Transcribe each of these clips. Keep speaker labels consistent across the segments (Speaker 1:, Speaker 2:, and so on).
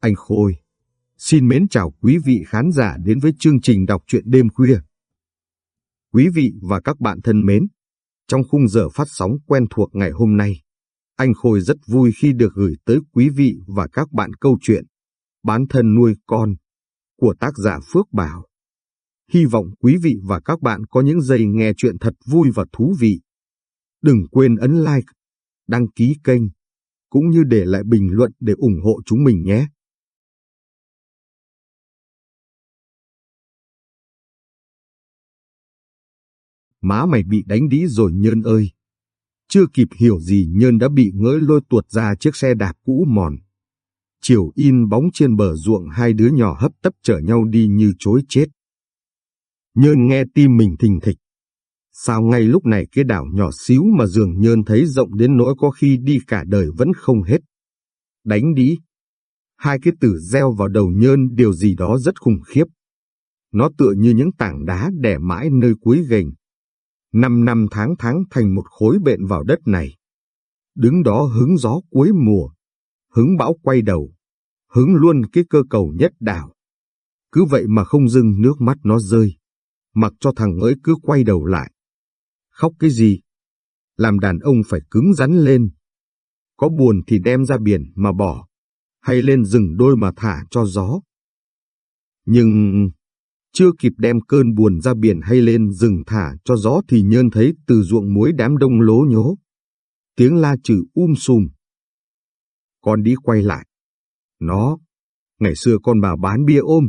Speaker 1: Anh Khôi, xin mến chào quý vị khán giả đến với chương trình đọc truyện đêm khuya. Quý vị và các bạn thân mến, trong khung giờ phát sóng quen thuộc ngày hôm nay, anh Khôi rất vui khi được gửi tới quý vị và các bạn câu chuyện Bán thân nuôi con của tác giả Phước Bảo. Hy vọng quý vị và các bạn có những giây nghe chuyện thật vui và thú vị. Đừng quên ấn like, đăng ký kênh, cũng như để lại bình luận để ủng hộ chúng mình nhé. Má mày bị đánh đĩ rồi Nhơn ơi. Chưa kịp hiểu gì Nhơn đã bị ngỡ lôi tuột ra chiếc xe đạp cũ mòn. Chiều in bóng trên bờ ruộng hai đứa nhỏ hấp tấp chở nhau đi như chối chết. Nhơn nghe tim mình thình thịch. Sao ngay lúc này cái đảo nhỏ xíu mà dường Nhơn thấy rộng đến nỗi có khi đi cả đời vẫn không hết. Đánh đĩ. Hai cái từ gieo vào đầu Nhơn, điều gì đó rất khủng khiếp. Nó tựa như những tảng đá đè mãi nơi cuối gành. Năm năm tháng tháng thành một khối bện vào đất này. Đứng đó hứng gió cuối mùa, hứng bão quay đầu, hứng luôn cái cơ cầu nhất đảo. Cứ vậy mà không dưng nước mắt nó rơi, mặc cho thằng ấy cứ quay đầu lại. Khóc cái gì? Làm đàn ông phải cứng rắn lên. Có buồn thì đem ra biển mà bỏ, hay lên rừng đôi mà thả cho gió. Nhưng chưa kịp đem cơn buồn ra biển hay lên rừng thả cho gió thì nhơn thấy từ ruộng muối đám đông lố nhố. Tiếng la chữ um sùm. Con đi quay lại. Nó, ngày xưa con bà bán bia ôm.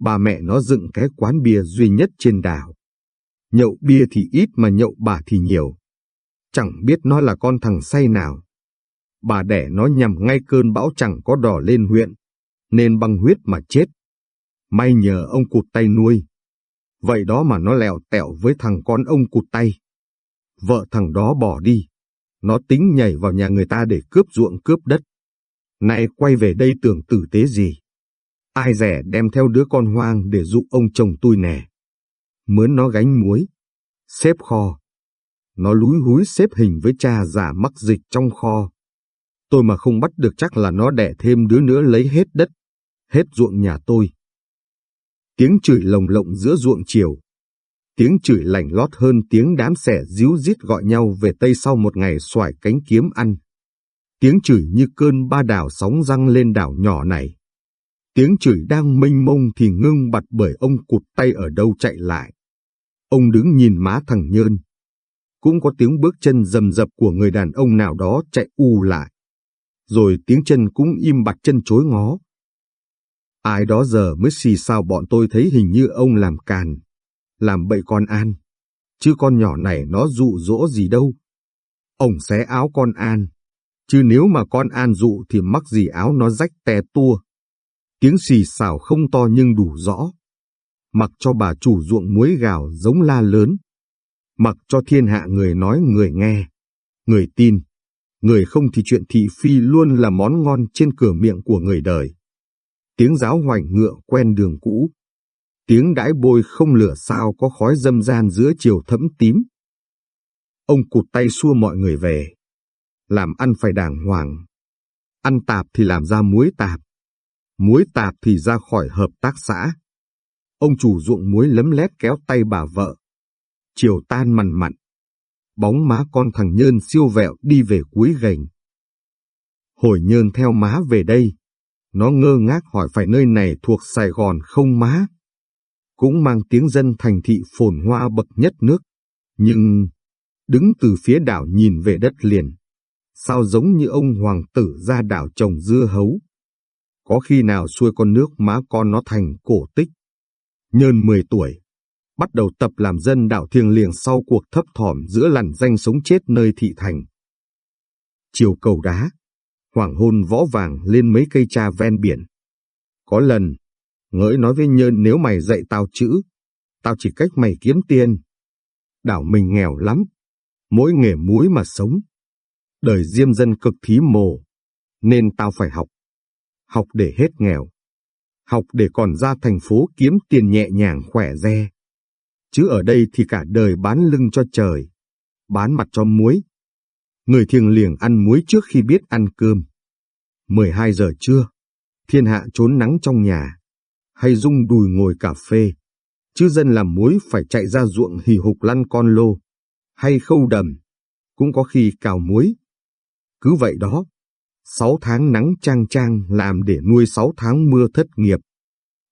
Speaker 1: Bà mẹ nó dựng cái quán bia duy nhất trên đảo. Nhậu bia thì ít mà nhậu bà thì nhiều. Chẳng biết nó là con thằng say nào. Bà đẻ nó nhằm ngay cơn bão chẳng có đỏ lên huyện, nên băng huyết mà chết. May nhờ ông cụt tay nuôi. Vậy đó mà nó lèo tẹo với thằng con ông cụt tay. Vợ thằng đó bỏ đi. Nó tính nhảy vào nhà người ta để cướp ruộng cướp đất. Này quay về đây tưởng tử tế gì. Ai rẻ đem theo đứa con hoang để dụ ông chồng tôi nè. Mướn nó gánh muối. Xếp kho. Nó lúi húi xếp hình với cha giả mắc dịch trong kho. Tôi mà không bắt được chắc là nó đẻ thêm đứa nữa lấy hết đất, hết ruộng nhà tôi. Tiếng chửi lồng lộng giữa ruộng chiều. Tiếng chửi lạnh lót hơn tiếng đám sẻ díu dít gọi nhau về Tây sau một ngày xoài cánh kiếm ăn. Tiếng chửi như cơn ba đảo sóng răng lên đảo nhỏ này. Tiếng chửi đang mênh mông thì ngưng bặt bởi ông cụt tay ở đâu chạy lại. Ông đứng nhìn má thằng Nhơn. Cũng có tiếng bước chân rầm rập của người đàn ông nào đó chạy u lại. Rồi tiếng chân cũng im bặt chân chối ngó. Ai đó giờ mới xì sao bọn tôi thấy hình như ông làm càn, làm bậy con An. Chứ con nhỏ này nó dụ dỗ gì đâu. Ông xé áo con An, chứ nếu mà con An dụ thì mắc gì áo nó rách tè tua. Tiếng xì xào không to nhưng đủ rõ. Mặc cho bà chủ ruộng muối gào giống la lớn. Mặc cho thiên hạ người nói người nghe, người tin. Người không thì chuyện thị phi luôn là món ngon trên cửa miệng của người đời tiếng giáo hoành ngựa quen đường cũ, tiếng đãi bôi không lửa sao có khói dâm gian giữa chiều thẫm tím. Ông cụt tay xua mọi người về, làm ăn phải đàng hoàng, ăn tạp thì làm ra muối tạp, muối tạp thì ra khỏi hợp tác xã. Ông chủ ruộng muối lấm lét kéo tay bà vợ. Chiều tan mằn mặn, bóng má con thằng Nhơn siêu vẹo đi về cuối gành. Hồi Nhơn theo má về đây, nó ngơ ngác hỏi phải nơi này thuộc Sài Gòn không má? Cũng mang tiếng dân thành thị phồn hoa bậc nhất nước. Nhưng, đứng từ phía đảo nhìn về đất liền, sao giống như ông hoàng tử ra đảo trồng dưa hấu. Có khi nào xuôi con nước má con nó thành cổ tích. Nhơn 10 tuổi, bắt đầu tập làm dân đảo thiêng liêng sau cuộc thấp thỏm giữa lằn danh sống chết nơi thị thành. Chiều cầu đá, hoàng hôn võ vàng lên mấy cây trà ven biển. Có lần, ngỡi nói với Nhơn nếu mày dạy tao chữ, tao chỉ cách mày kiếm tiền. Đảo mình nghèo lắm, mỗi nghề muối mà sống. Đời diêm dân cực thí mồ, nên tao phải học. Học để hết nghèo. Học để còn ra thành phố kiếm tiền nhẹ nhàng khỏe re. Chứ ở đây thì cả đời bán lưng cho trời, bán mặt cho muối, Người thiêng liêng ăn muối trước khi biết ăn cơm. 12 giờ trưa, Thiên hạ trốn nắng trong nhà, hay rung đùi ngồi cà phê, chứ dân làm muối phải chạy ra ruộng hì hục lăn con lô, hay khâu đầm, cũng có khi cào muối. Cứ vậy đó, sáu tháng nắng trang trang làm để nuôi sáu tháng mưa thất nghiệp.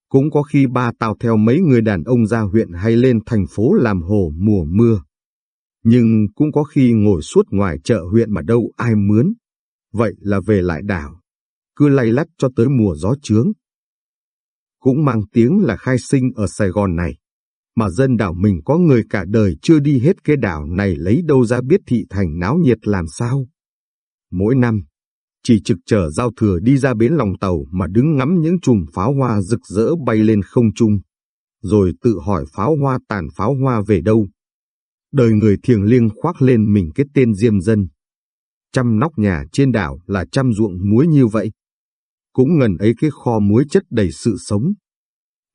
Speaker 1: Cũng có khi ba tao theo mấy người đàn ông ra huyện hay lên thành phố làm hồ mùa mưa. Nhưng cũng có khi ngồi suốt ngoài chợ huyện mà đâu ai mướn. Vậy là về lại đảo, cứ lay lắt cho tới mùa gió trướng. Cũng mang tiếng là khai sinh ở Sài Gòn này, mà dân đảo mình có người cả đời chưa đi hết cái đảo này lấy đâu ra biết thị thành náo nhiệt làm sao. Mỗi năm, chỉ trực chờ giao thừa đi ra bến lòng tàu mà đứng ngắm những chùm pháo hoa rực rỡ bay lên không trung, rồi tự hỏi pháo hoa tàn pháo hoa về đâu. Đời người thiềng liêng khoác lên mình cái tên diêm dân. Trăm nóc nhà trên đảo là trăm ruộng muối như vậy. Cũng ngần ấy cái kho muối chất đầy sự sống.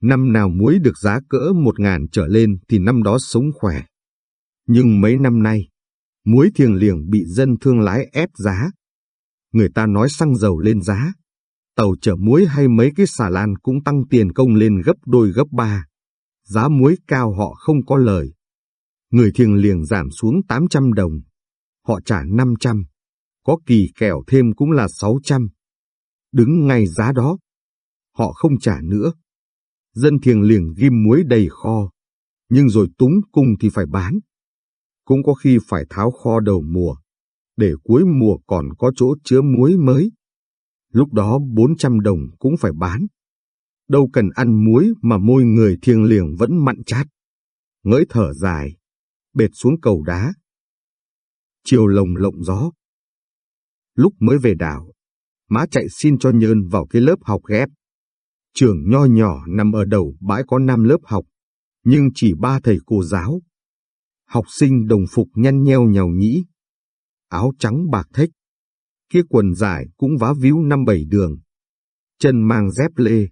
Speaker 1: Năm nào muối được giá cỡ một ngàn trở lên thì năm đó sống khỏe. Nhưng mấy năm nay, muối thiềng liềng bị dân thương lái ép giá. Người ta nói xăng dầu lên giá. Tàu chở muối hay mấy cái xà lan cũng tăng tiền công lên gấp đôi gấp ba. Giá muối cao họ không có lời. Người thiêng liền giảm xuống 800 đồng. Họ trả 500. Có kỳ kẹo thêm cũng là 600. Đứng ngay giá đó. Họ không trả nữa. Dân thiêng liền ghim muối đầy kho. Nhưng rồi túng cung thì phải bán. Cũng có khi phải tháo kho đầu mùa. Để cuối mùa còn có chỗ chứa muối mới. Lúc đó 400 đồng cũng phải bán. Đâu cần ăn muối mà môi người thiêng liềng vẫn mặn chát. Ngỡi thở dài, bệt xuống cầu đá. Chiều lồng lộng gió. Lúc mới về đảo, má chạy xin cho Nhơn vào cái lớp học ghép. Trường nho nhỏ nằm ở đầu bãi có năm lớp học, nhưng chỉ ba thầy cô giáo. Học sinh đồng phục nhăn nheo nhào nhĩ, áo trắng bạc thách. Kia quần dài cũng vá víu năm bảy đường, chân mang dép lê.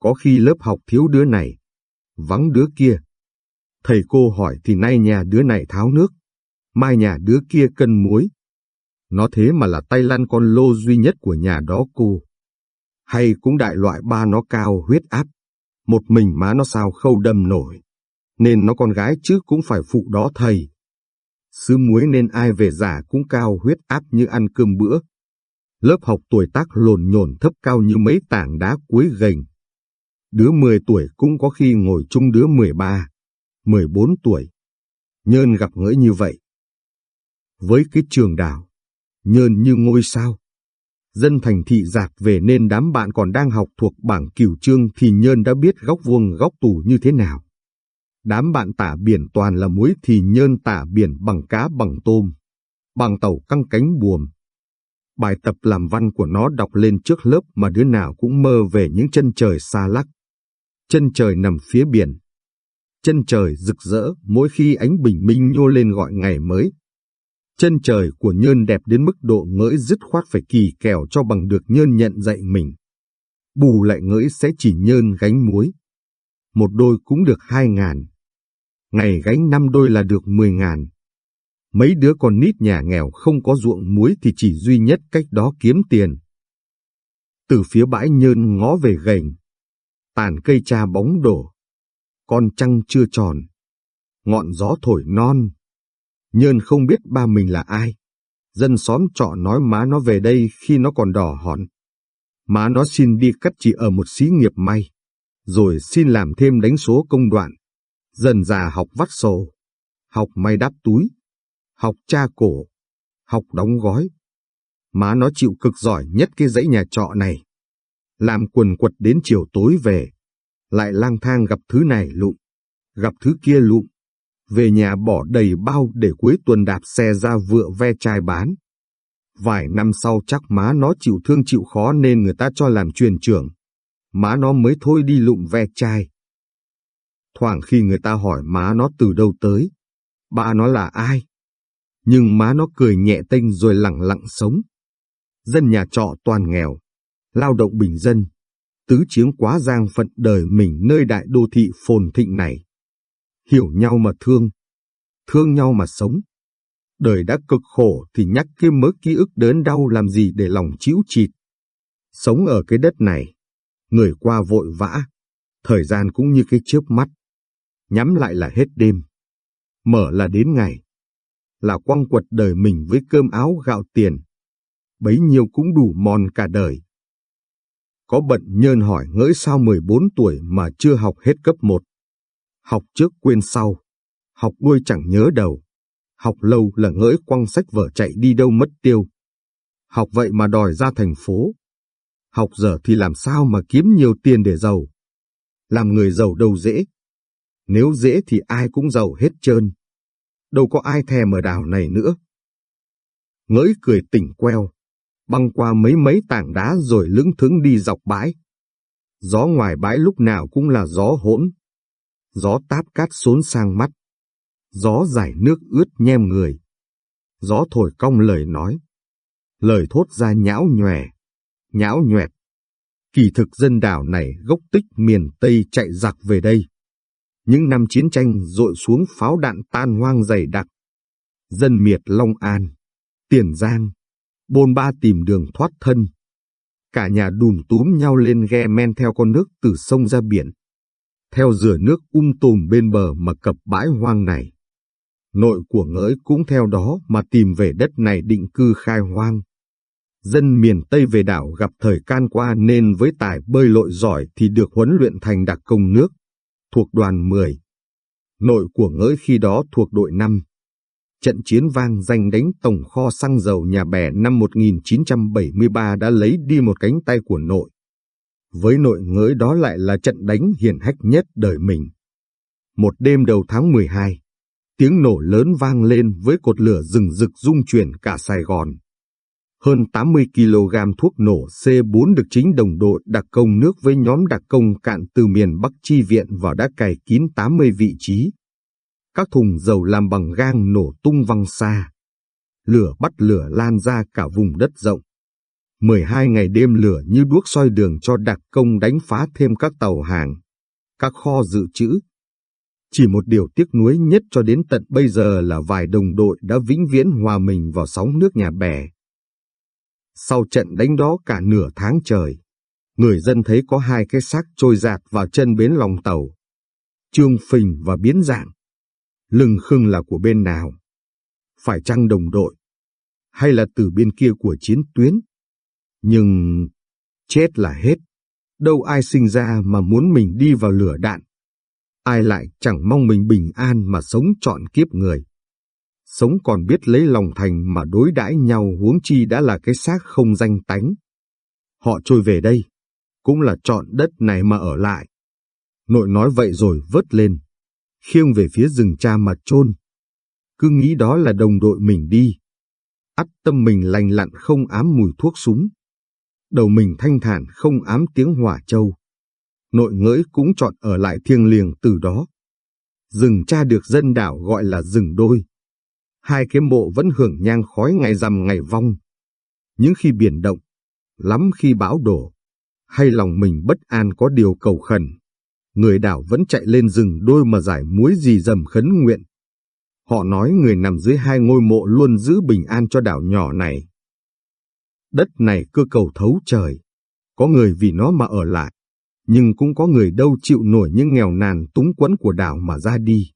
Speaker 1: Có khi lớp học thiếu đứa này, vắng đứa kia. Thầy cô hỏi thì nay nhà đứa này tháo nước, mai nhà đứa kia cân muối. Nó thế mà là tay lăn con lô duy nhất của nhà đó cô. Hay cũng đại loại ba nó cao huyết áp, một mình má nó sao khâu đâm nổi. Nên nó con gái chứ cũng phải phụ đó thầy. Sứ muối nên ai về già cũng cao huyết áp như ăn cơm bữa. Lớp học tuổi tác lồn nhồn thấp cao như mấy tảng đá cuối gành. Đứa 10 tuổi cũng có khi ngồi chung đứa 13, 14 tuổi. Nhơn gặp ngỡ như vậy. Với cái trường đảo, nhơn như ngôi sao. Dân thành thị giạc về nên đám bạn còn đang học thuộc bảng cửu trương thì nhơn đã biết góc vuông góc tủ như thế nào. Đám bạn tả biển toàn là muối thì nhơn tả biển bằng cá bằng tôm, bằng tàu căng cánh buồm. Bài tập làm văn của nó đọc lên trước lớp mà đứa nào cũng mơ về những chân trời xa lắc. Chân trời nằm phía biển. Chân trời rực rỡ mỗi khi ánh bình minh nhô lên gọi ngày mới. Chân trời của nhơn đẹp đến mức độ ngỡi dứt khoát phải kỳ kèo cho bằng được nhơn nhận dạy mình. Bù lại ngỡi sẽ chỉ nhơn gánh muối. Một đôi cũng được hai ngàn. Ngày gánh năm đôi là được mười ngàn. Mấy đứa con nít nhà nghèo không có ruộng muối thì chỉ duy nhất cách đó kiếm tiền. Từ phía bãi nhơn ngó về gành. Tàn cây cha bóng đổ. Con trăng chưa tròn. Ngọn gió thổi non Nhơn không biết ba mình là ai. Dân xóm trọ nói má nó về đây khi nó còn đỏ hòn. Má nó xin đi cắt chỉ ở một xí nghiệp may, rồi xin làm thêm đánh số công đoạn. Dần già học vắt sổ, học may đáp túi, học tra cổ, học đóng gói. Má nó chịu cực giỏi nhất cái dãy nhà trọ này. Làm quần quật đến chiều tối về, lại lang thang gặp thứ này lụm, gặp thứ kia lụm, về nhà bỏ đầy bao để cuối tuần đạp xe ra vựa ve chai bán. Vài năm sau chắc má nó chịu thương chịu khó nên người ta cho làm truyền trưởng. Má nó mới thôi đi lụm ve chai. Thoảng khi người ta hỏi má nó từ đâu tới, ba nó là ai? Nhưng má nó cười nhẹ tênh rồi lặng lặng sống. Dân nhà trọ toàn nghèo, lao động bình dân, tứ chiếng quá giang phận đời mình nơi đại đô thị phồn thịnh này hiểu nhau mà thương, thương nhau mà sống. Đời đã cực khổ thì nhắc kia mớ ký ức đớn đau làm gì để lòng chịu chịt. Sống ở cái đất này, người qua vội vã, thời gian cũng như cái chớp mắt. Nhắm lại là hết đêm, mở là đến ngày. Là quăng quật đời mình với cơm áo gạo tiền. Bấy nhiêu cũng đủ mòn cả đời. Có bận nhơn hỏi ngỡi sao 14 tuổi mà chưa học hết cấp 1. Học trước quên sau, học đuôi chẳng nhớ đầu. Học lâu là ngỡi quăng sách vở chạy đi đâu mất tiêu. Học vậy mà đòi ra thành phố. Học giờ thì làm sao mà kiếm nhiều tiền để giàu. Làm người giàu đâu dễ. Nếu dễ thì ai cũng giàu hết trơn. Đâu có ai thèm ở đảo này nữa. Ngỡi cười tỉnh queo, băng qua mấy mấy tảng đá rồi lững thững đi dọc bãi. Gió ngoài bãi lúc nào cũng là gió hỗn. Gió táp cát xốn sang mắt. Gió giải nước ướt nhem người. Gió thổi cong lời nói. Lời thốt ra nhão nhòe, nhão nhoẹt. Kỳ thực dân đảo này gốc tích miền Tây chạy giặc về đây. Những năm chiến tranh rội xuống pháo đạn tan hoang dày đặc. Dân miệt Long An, Tiền Giang, bôn ba tìm đường thoát thân. Cả nhà đùm túm nhau lên ghe men theo con nước từ sông ra biển. Theo rửa nước um tùm bên bờ mà cập bãi hoang này. Nội của ngỡi cũng theo đó mà tìm về đất này định cư khai hoang. Dân miền Tây về đảo gặp thời can qua nên với tài bơi lội giỏi thì được huấn luyện thành đặc công nước, thuộc đoàn 10. Nội của ngỡi khi đó thuộc đội 5. Trận chiến vang danh đánh tổng kho xăng dầu nhà bè năm 1973 đã lấy đi một cánh tay của nội. Với nội ngới đó lại là trận đánh hiển hách nhất đời mình. Một đêm đầu tháng 12, tiếng nổ lớn vang lên với cột lửa rừng rực rung chuyển cả Sài Gòn. Hơn 80 kg thuốc nổ C4 được chính đồng đội đặc công nước với nhóm đặc công cạn từ miền Bắc chi viện vào đã cài kín 80 vị trí. Các thùng dầu làm bằng gang nổ tung văng xa. Lửa bắt lửa lan ra cả vùng đất rộng. 12 ngày đêm lửa như đuốc soi đường cho đặc công đánh phá thêm các tàu hàng, các kho dự trữ. Chỉ một điều tiếc nuối nhất cho đến tận bây giờ là vài đồng đội đã vĩnh viễn hòa mình vào sóng nước nhà bè. Sau trận đánh đó cả nửa tháng trời, người dân thấy có hai cái xác trôi giạt vào chân bến lòng tàu. Trương phình và biến dạng. Lưng khưng là của bên nào? Phải chăng đồng đội? Hay là từ bên kia của chiến tuyến? Nhưng chết là hết. Đâu ai sinh ra mà muốn mình đi vào lửa đạn. Ai lại chẳng mong mình bình an mà sống trọn kiếp người sống còn biết lấy lòng thành mà đối đãi nhau huống chi đã là cái xác không danh tánh. Họ trôi về đây, cũng là chọn đất này mà ở lại. Nội nói vậy rồi vớt lên, khiêng về phía rừng cha mà chôn. Cứ nghĩ đó là đồng đội mình đi. Ắt tâm mình lành lặn không ám mùi thuốc súng. Đầu mình thanh thản không ám tiếng hỏa châu. Nội ngỡi cũng chọn ở lại thiêng liềng từ đó. Rừng cha được dân đảo gọi là rừng đôi hai cái mộ vẫn hưởng nhang khói ngày rằm ngày vong. Những khi biển động, lắm khi bão đổ, hay lòng mình bất an có điều cầu khẩn, người đảo vẫn chạy lên rừng đôi mà giải muối gì dầm khấn nguyện. Họ nói người nằm dưới hai ngôi mộ luôn giữ bình an cho đảo nhỏ này. Đất này cơ cầu thấu trời, có người vì nó mà ở lại, nhưng cũng có người đâu chịu nổi những nghèo nàn túng quẫn của đảo mà ra đi.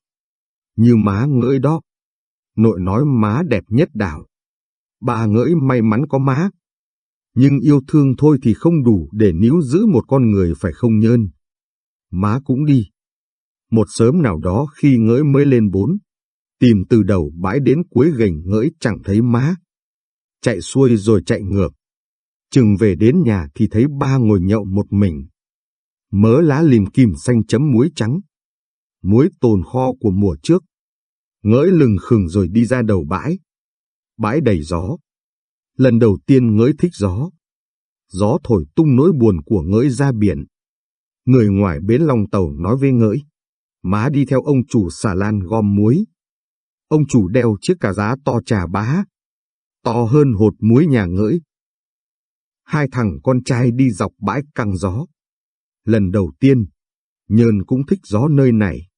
Speaker 1: Như má ngỡi đó, Nội nói má đẹp nhất đảo. Bà ngỡi may mắn có má. Nhưng yêu thương thôi thì không đủ để níu giữ một con người phải không nhơn. Má cũng đi. Một sớm nào đó khi ngỡi mới lên bốn, tìm từ đầu bãi đến cuối gành ngỡi chẳng thấy má. Chạy xuôi rồi chạy ngược. Chừng về đến nhà thì thấy ba ngồi nhậu một mình. Mớ lá lìm kim xanh chấm muối trắng. Muối tồn kho của mùa trước ngỡi lừng khừng rồi đi ra đầu bãi. Bãi đầy gió. Lần đầu tiên ngỡi thích gió. Gió thổi tung nỗi buồn của ngỡi ra biển. Người ngoài bến lòng tàu nói với ngỡi. Má đi theo ông chủ xà lan gom muối. Ông chủ đeo chiếc cà giá to trà bá. To hơn hột muối nhà ngỡi. Hai thằng con trai đi dọc bãi căng gió. Lần đầu tiên, Nhơn cũng thích gió nơi này.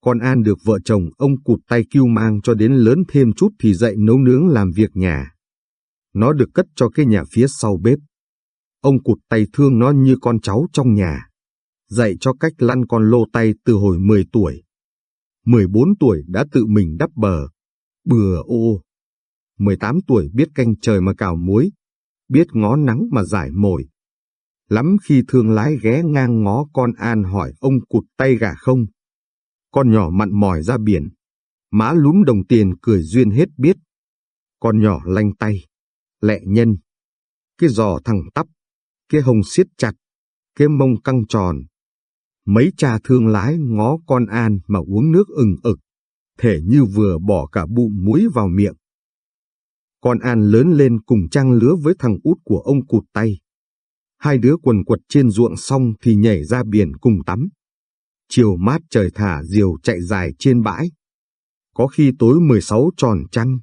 Speaker 1: Con An được vợ chồng ông cụt tay kêu mang cho đến lớn thêm chút thì dậy nấu nướng làm việc nhà. Nó được cất cho cái nhà phía sau bếp. Ông cụt tay thương nó như con cháu trong nhà, dạy cho cách lăn con lô tay từ hồi 10 tuổi. 14 tuổi đã tự mình đắp bờ, bừa ô. 18 tuổi biết canh trời mà cào muối, biết ngó nắng mà giải mồi. Lắm khi thương lái ghé ngang ngó con An hỏi ông cụt tay gà không. Con nhỏ mặn mỏi ra biển, má lúm đồng tiền cười duyên hết biết. Con nhỏ lanh tay, lẹ nhân, cái giò thẳng tắp, cái hông siết chặt, cái mông căng tròn. Mấy cha thương lái ngó con An mà uống nước ừng ực, thể như vừa bỏ cả bụng muối vào miệng. Con An lớn lên cùng trang lứa với thằng út của ông cụt tay. Hai đứa quần quật trên ruộng xong thì nhảy ra biển cùng tắm. Chiều mát trời thả diều chạy dài trên bãi. Có khi tối 16 tròn trăng,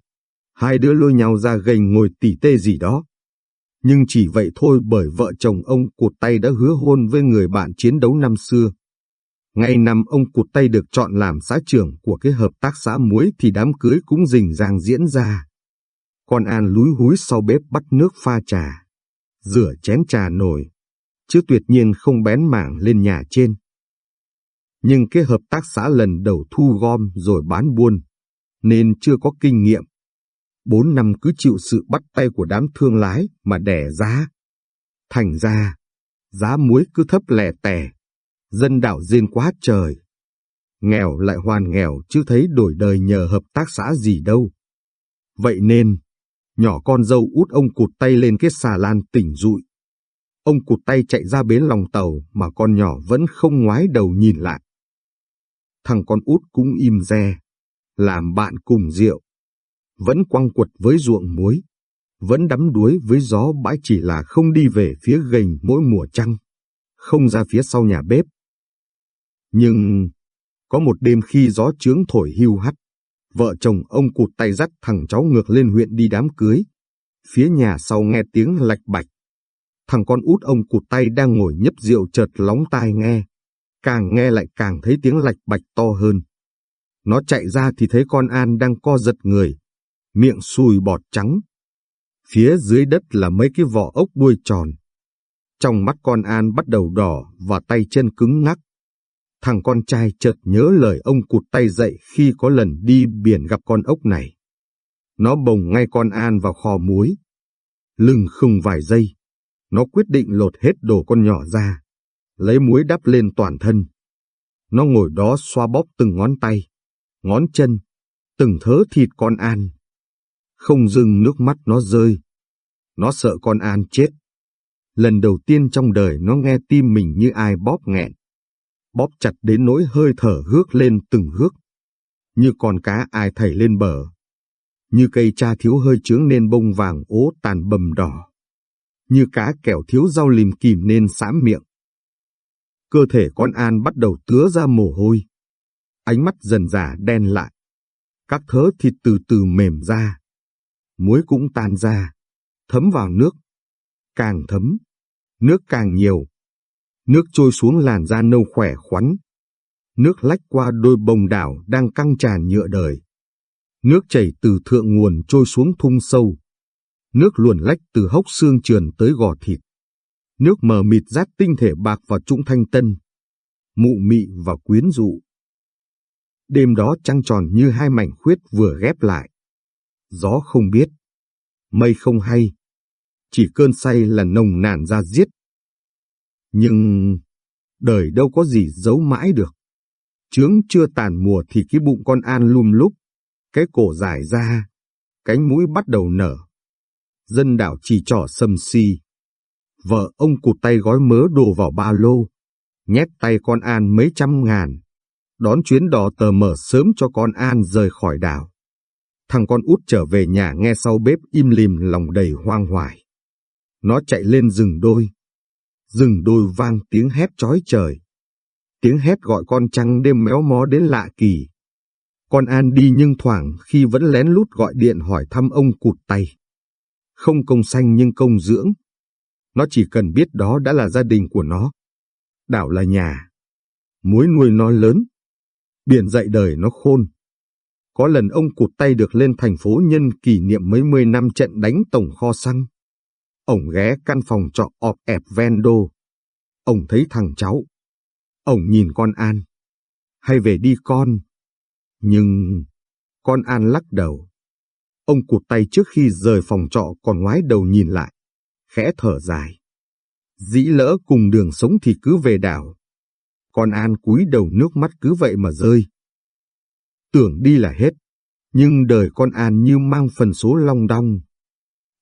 Speaker 1: hai đứa lôi nhau ra gành ngồi tỉ tê gì đó. Nhưng chỉ vậy thôi bởi vợ chồng ông cụt tay đã hứa hôn với người bạn chiến đấu năm xưa. Ngay năm ông cụt tay được chọn làm xã trưởng của cái hợp tác xã muối thì đám cưới cũng rình ràng diễn ra. Con An lúi húi sau bếp bắt nước pha trà, rửa chén trà nồi, chứ tuyệt nhiên không bén mảng lên nhà trên. Nhưng cái hợp tác xã lần đầu thu gom rồi bán buôn, nên chưa có kinh nghiệm. Bốn năm cứ chịu sự bắt tay của đám thương lái mà đẻ giá. Thành ra, giá muối cứ thấp lẻ tẻ, dân đảo rên quá trời. Nghèo lại hoàn nghèo chứ thấy đổi đời nhờ hợp tác xã gì đâu. Vậy nên, nhỏ con dâu út ông cụt tay lên cái xà lan tỉnh rụi. Ông cụt tay chạy ra bến lòng tàu mà con nhỏ vẫn không ngoái đầu nhìn lại. Thằng con út cũng im re, làm bạn cùng rượu. Vẫn quăng quật với ruộng muối, vẫn đắm đuối với gió bãi chỉ là không đi về phía gành mỗi mùa trăng, không ra phía sau nhà bếp. Nhưng, có một đêm khi gió trướng thổi hưu hắt, vợ chồng ông cụt tay dắt thằng cháu ngược lên huyện đi đám cưới. Phía nhà sau nghe tiếng lạch bạch. Thằng con út ông cụt tay đang ngồi nhấp rượu chợt lóng tai nghe. Càng nghe lại càng thấy tiếng lạch bạch to hơn. Nó chạy ra thì thấy con An đang co giật người, miệng sùi bọt trắng. Phía dưới đất là mấy cái vỏ ốc đuôi tròn. Trong mắt con An bắt đầu đỏ và tay chân cứng ngắc. Thằng con trai chợt nhớ lời ông cụt tay dậy khi có lần đi biển gặp con ốc này. Nó bồng ngay con An vào kho muối. Lưng khùng vài giây, nó quyết định lột hết đồ con nhỏ ra, lấy muối đắp lên toàn thân. Nó ngồi đó xoa bóp từng ngón tay, ngón chân, từng thớ thịt con An. Không dừng nước mắt nó rơi. Nó sợ con An chết. Lần đầu tiên trong đời nó nghe tim mình như ai bóp nghẹn bóp chặt đến nỗi hơi thở hước lên từng hước. Như con cá ai thảy lên bờ. Như cây cha thiếu hơi trướng nên bông vàng ố tàn bầm đỏ. Như cá kẹo thiếu rau lìm kìm nên sám miệng. Cơ thể con An bắt đầu tứa ra mồ hôi. Ánh mắt dần dả đen lại. Các thớ thịt từ từ mềm ra. Muối cũng tan ra. Thấm vào nước. Càng thấm, nước càng nhiều, Nước trôi xuống làn da nâu khỏe khoắn. Nước lách qua đôi bồng đảo đang căng tràn nhựa đời. Nước chảy từ thượng nguồn trôi xuống thung sâu. Nước luồn lách từ hốc xương trườn tới gò thịt. Nước mờ mịt rát tinh thể bạc vào trũng thanh tân. Mụ mị và quyến rũ. Đêm đó trăng tròn như hai mảnh khuyết vừa ghép lại. Gió không biết. Mây không hay. Chỉ cơn say là nồng nàn ra giết nhưng đời đâu có gì giấu mãi được. Trướng chưa tàn mùa thì cái bụng con An lum lúc, cái cổ dài ra, cánh mũi bắt đầu nở. Dân đảo chỉ trỏ sầm si. Vợ ông cụt tay gói mớ đồ vào ba lô, nhét tay con An mấy trăm ngàn, đón chuyến đò tờ mở sớm cho con An rời khỏi đảo. Thằng con út trở về nhà nghe sau bếp im lìm lòng đầy hoang hoài. Nó chạy lên rừng đôi, rừng đôi vang tiếng hét chói trời. Tiếng hét gọi con trăng đêm méo mó đến lạ kỳ. Con An đi nhưng thoảng khi vẫn lén lút gọi điện hỏi thăm ông cụt tay. Không công sanh nhưng công dưỡng. Nó chỉ cần biết đó đã là gia đình của nó. Đảo là nhà. Muối nuôi nó lớn. Biển dạy đời nó khôn. Có lần ông cụt tay được lên thành phố nhân kỷ niệm mấy mươi năm trận đánh tổng kho xăng. Ông ghé căn phòng trọ ọp ẹp ven đô. Ông thấy thằng cháu. Ông nhìn con An. Hay về đi con. Nhưng... Con An lắc đầu. Ông cụt tay trước khi rời phòng trọ còn ngoái đầu nhìn lại. Khẽ thở dài. Dĩ lỡ cùng đường sống thì cứ về đảo. Con An cúi đầu nước mắt cứ vậy mà rơi. Tưởng đi là hết, nhưng đời con An như mang phần số long đong.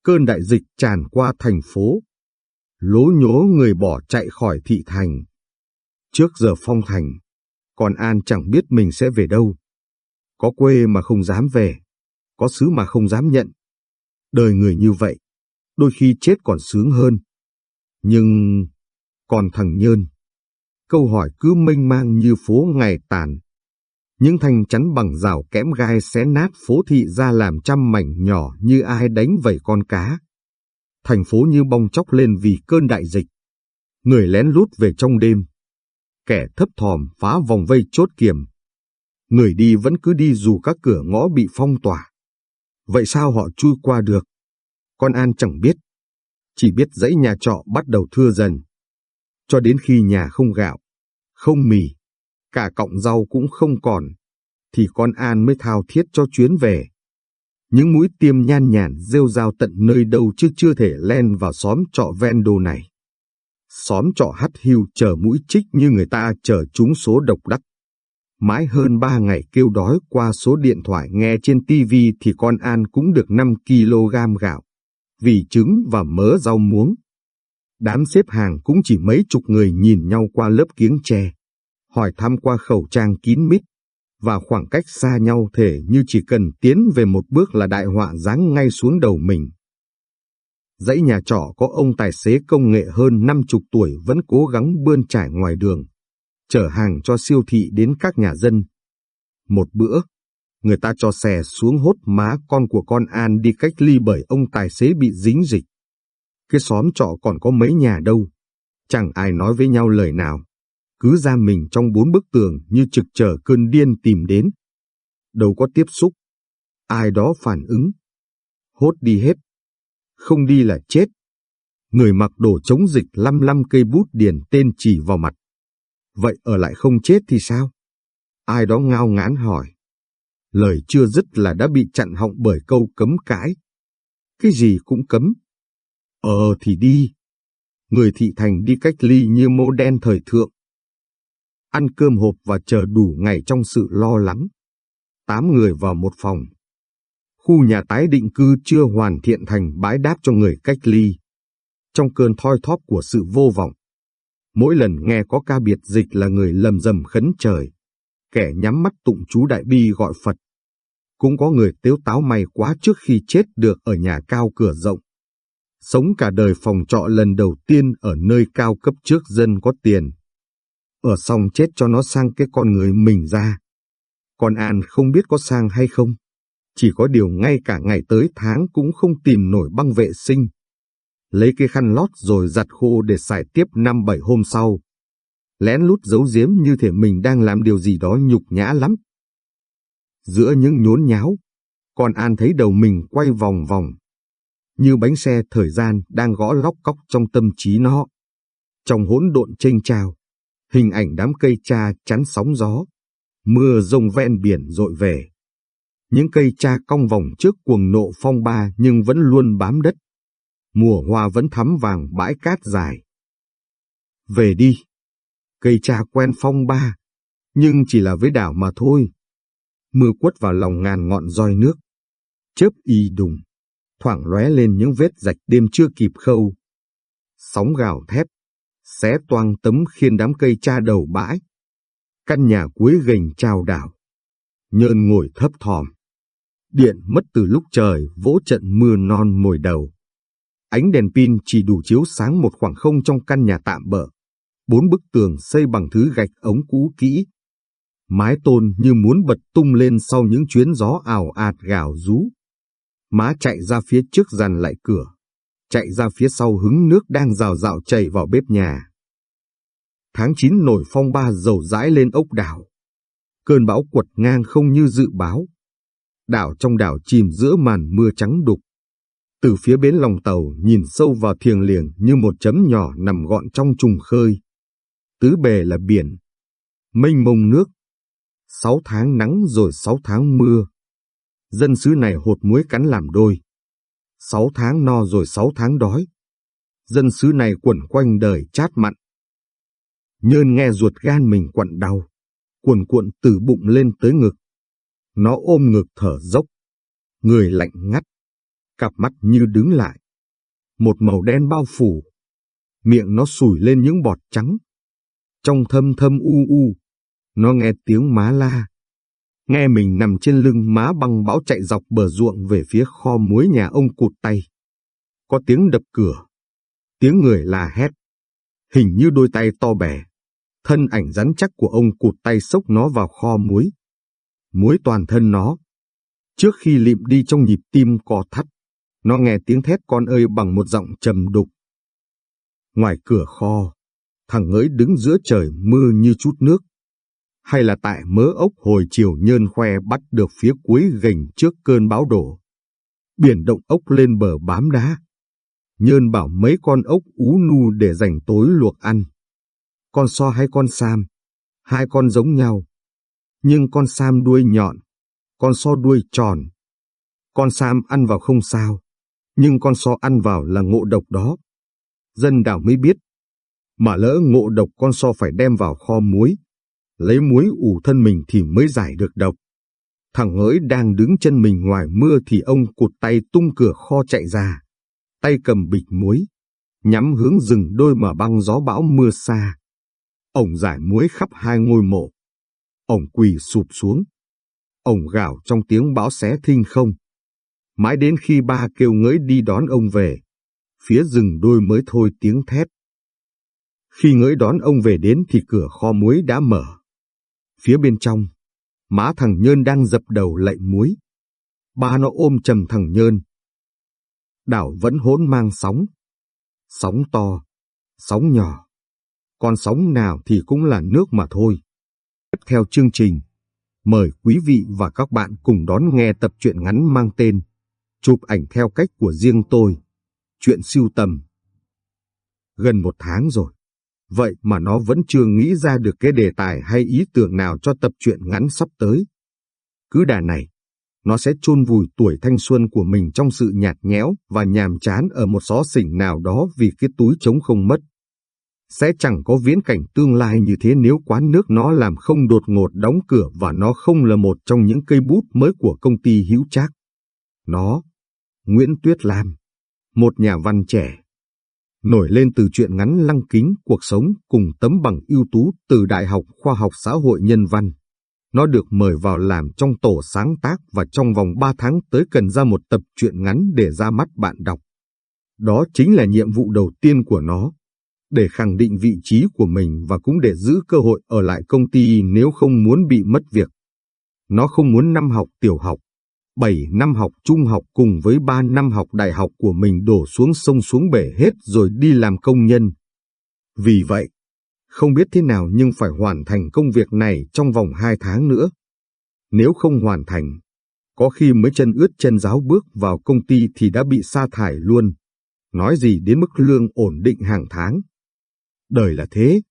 Speaker 1: Cơn đại dịch tràn qua thành phố. Lố nhố người bỏ chạy khỏi thị thành. Trước giờ phong thành, con An chẳng biết mình sẽ về đâu. Có quê mà không dám về, có xứ mà không dám nhận. Đời người như vậy, đôi khi chết còn sướng hơn. Nhưng, còn thằng Nhơn, câu hỏi cứ mênh mang như phố ngày tàn. Những thanh chắn bằng rào kẽm gai xé nát phố thị ra làm trăm mảnh nhỏ như ai đánh vẩy con cá. Thành phố như bong chóc lên vì cơn đại dịch. Người lén lút về trong đêm. Kẻ thấp thòm phá vòng vây chốt kiểm. Người đi vẫn cứ đi dù các cửa ngõ bị phong tỏa. Vậy sao họ chui qua được? Con An chẳng biết. Chỉ biết dãy nhà trọ bắt đầu thưa dần. Cho đến khi nhà không gạo, không mì, cả cọng rau cũng không còn, thì con An mới thao thiết cho chuyến về. Những mũi tiêm nhan nhản rêu rao tận nơi đâu chứ chưa thể len vào xóm trọ ven đô này. Xóm trọ hắt hiu chờ mũi trích như người ta chờ trúng số độc đắc. Mãi hơn ba ngày kêu đói qua số điện thoại nghe trên tivi thì con An cũng được 5 kg gạo, vì trứng và mớ rau muống. Đám xếp hàng cũng chỉ mấy chục người nhìn nhau qua lớp kiếng tre, hỏi thăm qua khẩu trang kín mít, và khoảng cách xa nhau thể như chỉ cần tiến về một bước là đại họa giáng ngay xuống đầu mình. Dãy nhà trọ có ông tài xế công nghệ hơn năm chục tuổi vẫn cố gắng bươn trải ngoài đường, chở hàng cho siêu thị đến các nhà dân. Một bữa, người ta cho xe xuống hốt má con của con An đi cách ly bởi ông tài xế bị dính dịch. Cái xóm trọ còn có mấy nhà đâu, chẳng ai nói với nhau lời nào cứ ra mình trong bốn bức tường như trực chờ cơn điên tìm đến. Đâu có tiếp xúc, ai đó phản ứng, hốt đi hết, không đi là chết. Người mặc đồ chống dịch lăm lăm cây bút điền tên chỉ vào mặt. Vậy ở lại không chết thì sao? Ai đó ngao ngán hỏi. Lời chưa dứt là đã bị chặn họng bởi câu cấm cãi. Cái gì cũng cấm. Ờ thì đi. Người thị thành đi cách ly như mô đen thời thượng ăn cơm hộp và chờ đủ ngày trong sự lo lắng. Tám người vào một phòng. Khu nhà tái định cư chưa hoàn thiện thành bãi đáp cho người cách ly. Trong cơn thoi thóp của sự vô vọng, mỗi lần nghe có ca biệt dịch là người lầm rầm khấn trời, kẻ nhắm mắt tụng chú đại bi gọi Phật. Cũng có người tếu táo may quá trước khi chết được ở nhà cao cửa rộng. Sống cả đời phòng trọ lần đầu tiên ở nơi cao cấp trước dân có tiền, ở xong chết cho nó sang cái con người mình ra. Còn An không biết có sang hay không. Chỉ có điều ngay cả ngày tới tháng cũng không tìm nổi băng vệ sinh. Lấy cái khăn lót rồi giặt khô để xài tiếp năm bảy hôm sau. Lén lút giấu giếm như thể mình đang làm điều gì đó nhục nhã lắm. Giữa những nhốn nháo, con An thấy đầu mình quay vòng vòng. Như bánh xe thời gian đang gõ lóc cóc trong tâm trí nó. Trong hỗn độn chênh trao, hình ảnh đám cây cha chắn sóng gió, mưa rông ven biển rội về. Những cây cha cong vòng trước cuồng nộ phong ba nhưng vẫn luôn bám đất. Mùa hoa vẫn thắm vàng bãi cát dài. Về đi. Cây cha quen phong ba, nhưng chỉ là với đảo mà thôi. Mưa quất vào lòng ngàn ngọn roi nước. Chớp y đùng, thoảng lóe lên những vết rạch đêm chưa kịp khâu. Sóng gào thép xé toang tấm khiên đám cây cha đầu bãi. Căn nhà cuối gành trao đảo. Nhơn ngồi thấp thòm. Điện mất từ lúc trời, vỗ trận mưa non mồi đầu. Ánh đèn pin chỉ đủ chiếu sáng một khoảng không trong căn nhà tạm bỡ. Bốn bức tường xây bằng thứ gạch ống cũ kỹ. Mái tôn như muốn bật tung lên sau những chuyến gió ảo ạt gào rú. Má chạy ra phía trước dàn lại cửa chạy ra phía sau hứng nước đang rào rào chảy vào bếp nhà. Tháng 9 nổi phong ba dầu dãi lên ốc đảo. Cơn bão quật ngang không như dự báo. Đảo trong đảo chìm giữa màn mưa trắng đục. Từ phía bến lòng tàu nhìn sâu vào thiềng liềng như một chấm nhỏ nằm gọn trong trùng khơi. Tứ bề là biển, mênh mông nước. Sáu tháng nắng rồi sáu tháng mưa. Dân xứ này hột muối cắn làm đôi. Sáu tháng no rồi sáu tháng đói. Dân xứ này quẩn quanh đời chát mặn. Nhơn nghe ruột gan mình quặn đau, cuồn cuộn từ bụng lên tới ngực. Nó ôm ngực thở dốc, người lạnh ngắt, cặp mắt như đứng lại. Một màu đen bao phủ, miệng nó sủi lên những bọt trắng. Trong thâm thâm u u, nó nghe tiếng má la. Nghe mình nằm trên lưng má băng bão chạy dọc bờ ruộng về phía kho muối nhà ông cụt tay. Có tiếng đập cửa, tiếng người la hét. Hình như đôi tay to bè, thân ảnh rắn chắc của ông cụt tay xốc nó vào kho muối. Muối toàn thân nó. Trước khi lịm đi trong nhịp tim co thắt, nó nghe tiếng thét con ơi bằng một giọng trầm đục. Ngoài cửa kho, thằng ngỡi đứng giữa trời mưa như chút nước. Hay là tại mớ ốc hồi chiều nhơn khoe bắt được phía cuối gành trước cơn bão đổ. Biển động ốc lên bờ bám đá. Nhơn bảo mấy con ốc ú nu để dành tối luộc ăn. Con so hay con sam? Hai con giống nhau. Nhưng con sam đuôi nhọn, con so đuôi tròn. Con sam ăn vào không sao, nhưng con so ăn vào là ngộ độc đó. Dân đảo mới biết, mà lỡ ngộ độc con so phải đem vào kho muối, lấy muối ủ thân mình thì mới giải được độc. Thằng ngỡi đang đứng chân mình ngoài mưa thì ông cụt tay tung cửa kho chạy ra, tay cầm bịch muối, nhắm hướng rừng đôi mà băng gió bão mưa xa. Ông giải muối khắp hai ngôi mộ. Ông quỳ sụp xuống. Ông gào trong tiếng bão xé thinh không. Mãi đến khi ba kêu ngỡi đi đón ông về, phía rừng đôi mới thôi tiếng thét. Khi ngỡi đón ông về đến thì cửa kho muối đã mở. Phía bên trong, má thằng Nhơn đang dập đầu lạy muối. Ba nó ôm chầm thằng Nhơn. Đảo vẫn hỗn mang sóng. Sóng to, sóng nhỏ. Con sóng nào thì cũng là nước mà thôi. Tiếp theo chương trình, mời quý vị và các bạn cùng đón nghe tập truyện ngắn mang tên Chụp ảnh theo cách của riêng tôi. Chuyện siêu tầm. Gần một tháng rồi. Vậy mà nó vẫn chưa nghĩ ra được cái đề tài hay ý tưởng nào cho tập truyện ngắn sắp tới. Cứ đà này, nó sẽ chôn vùi tuổi thanh xuân của mình trong sự nhạt nhẽo và nhàm chán ở một xó xỉnh nào đó vì cái túi trống không mất. Sẽ chẳng có viễn cảnh tương lai như thế nếu quán nước nó làm không đột ngột đóng cửa và nó không là một trong những cây bút mới của công ty hữu trác. Nó, Nguyễn Tuyết Lam, một nhà văn trẻ, nổi lên từ chuyện ngắn lăng kính cuộc sống cùng tấm bằng ưu tú từ Đại học Khoa học Xã hội Nhân văn. Nó được mời vào làm trong tổ sáng tác và trong vòng 3 tháng tới cần ra một tập truyện ngắn để ra mắt bạn đọc. Đó chính là nhiệm vụ đầu tiên của nó, để khẳng định vị trí của mình và cũng để giữ cơ hội ở lại công ty nếu không muốn bị mất việc. Nó không muốn năm học tiểu học, 7 năm học trung học cùng với 3 năm học đại học của mình đổ xuống sông xuống bể hết rồi đi làm công nhân. Vì vậy, không biết thế nào nhưng phải hoàn thành công việc này trong vòng 2 tháng nữa. Nếu không hoàn thành, có khi mới chân ướt chân giáo bước vào công ty thì đã bị sa thải luôn. Nói gì đến mức lương ổn định hàng tháng. Đời là thế,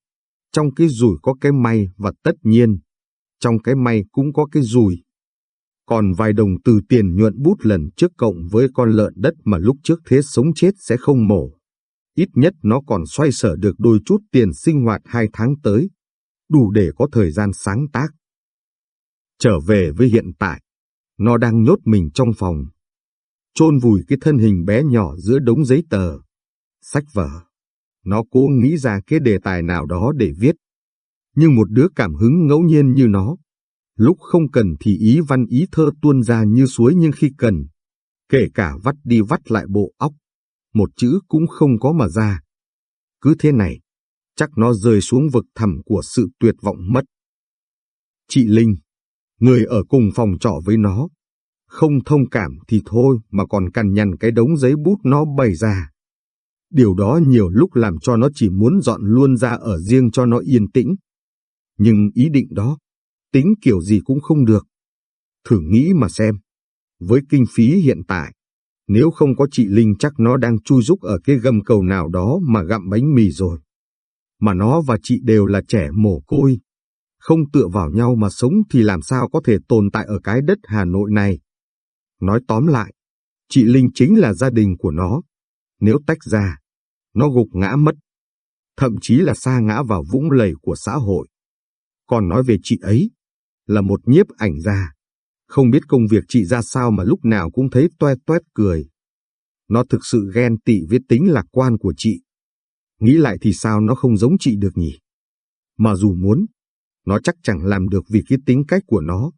Speaker 1: trong cái rủi có cái may và tất nhiên, trong cái may cũng có cái rủi còn vài đồng từ tiền nhuận bút lần trước cộng với con lợn đất mà lúc trước thế sống chết sẽ không mổ. Ít nhất nó còn xoay sở được đôi chút tiền sinh hoạt hai tháng tới, đủ để có thời gian sáng tác. Trở về với hiện tại, nó đang nhốt mình trong phòng, chôn vùi cái thân hình bé nhỏ giữa đống giấy tờ, sách vở. Nó cố nghĩ ra cái đề tài nào đó để viết. Nhưng một đứa cảm hứng ngẫu nhiên như nó, Lúc không cần thì ý văn ý thơ tuôn ra như suối nhưng khi cần, kể cả vắt đi vắt lại bộ óc, một chữ cũng không có mà ra. Cứ thế này, chắc nó rơi xuống vực thẳm của sự tuyệt vọng mất. Chị Linh, người ở cùng phòng trọ với nó, không thông cảm thì thôi mà còn cằn nhằn cái đống giấy bút nó bày ra. Điều đó nhiều lúc làm cho nó chỉ muốn dọn luôn ra ở riêng cho nó yên tĩnh. Nhưng ý định đó, tính kiểu gì cũng không được. Thử nghĩ mà xem, với kinh phí hiện tại, Nếu không có chị Linh chắc nó đang chui rúc ở cái gầm cầu nào đó mà gặm bánh mì rồi. Mà nó và chị đều là trẻ mồ côi. Không tựa vào nhau mà sống thì làm sao có thể tồn tại ở cái đất Hà Nội này. Nói tóm lại, chị Linh chính là gia đình của nó. Nếu tách ra, nó gục ngã mất. Thậm chí là xa ngã vào vũng lầy của xã hội. Còn nói về chị ấy, là một nhiếp ảnh gia. Không biết công việc chị ra sao mà lúc nào cũng thấy toe toét cười. Nó thực sự ghen tị với tính lạc quan của chị. Nghĩ lại thì sao nó không giống chị được nhỉ? Mà dù muốn, nó chắc chẳng làm được vì cái tính cách của nó.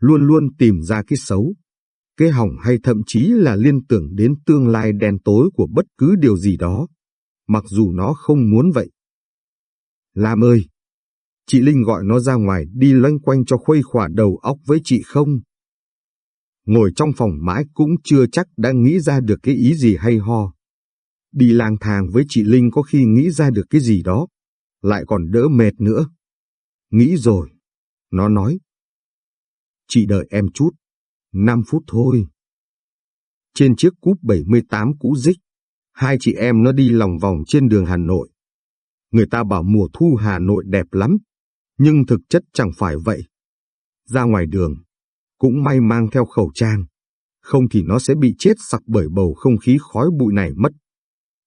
Speaker 1: Luôn luôn tìm ra cái xấu, cái hỏng hay thậm chí là liên tưởng đến tương lai đen tối của bất cứ điều gì đó, mặc dù nó không muốn vậy. Lam ơi! Chị Linh gọi nó ra ngoài đi loanh quanh cho khuây khỏa đầu óc với chị không? Ngồi trong phòng mãi cũng chưa chắc đã nghĩ ra được cái ý gì hay ho. Đi lang thang với chị Linh có khi nghĩ ra được cái gì đó, lại còn đỡ mệt nữa. Nghĩ rồi, nó nói. Chị đợi em chút, 5 phút thôi. Trên chiếc cúp 78 cũ dích, hai chị em nó đi lòng vòng trên đường Hà Nội. Người ta bảo mùa thu Hà Nội đẹp lắm, nhưng thực chất chẳng phải vậy. Ra ngoài đường, cũng may mang theo khẩu trang, không thì nó sẽ bị chết sặc bởi bầu không khí khói bụi này mất.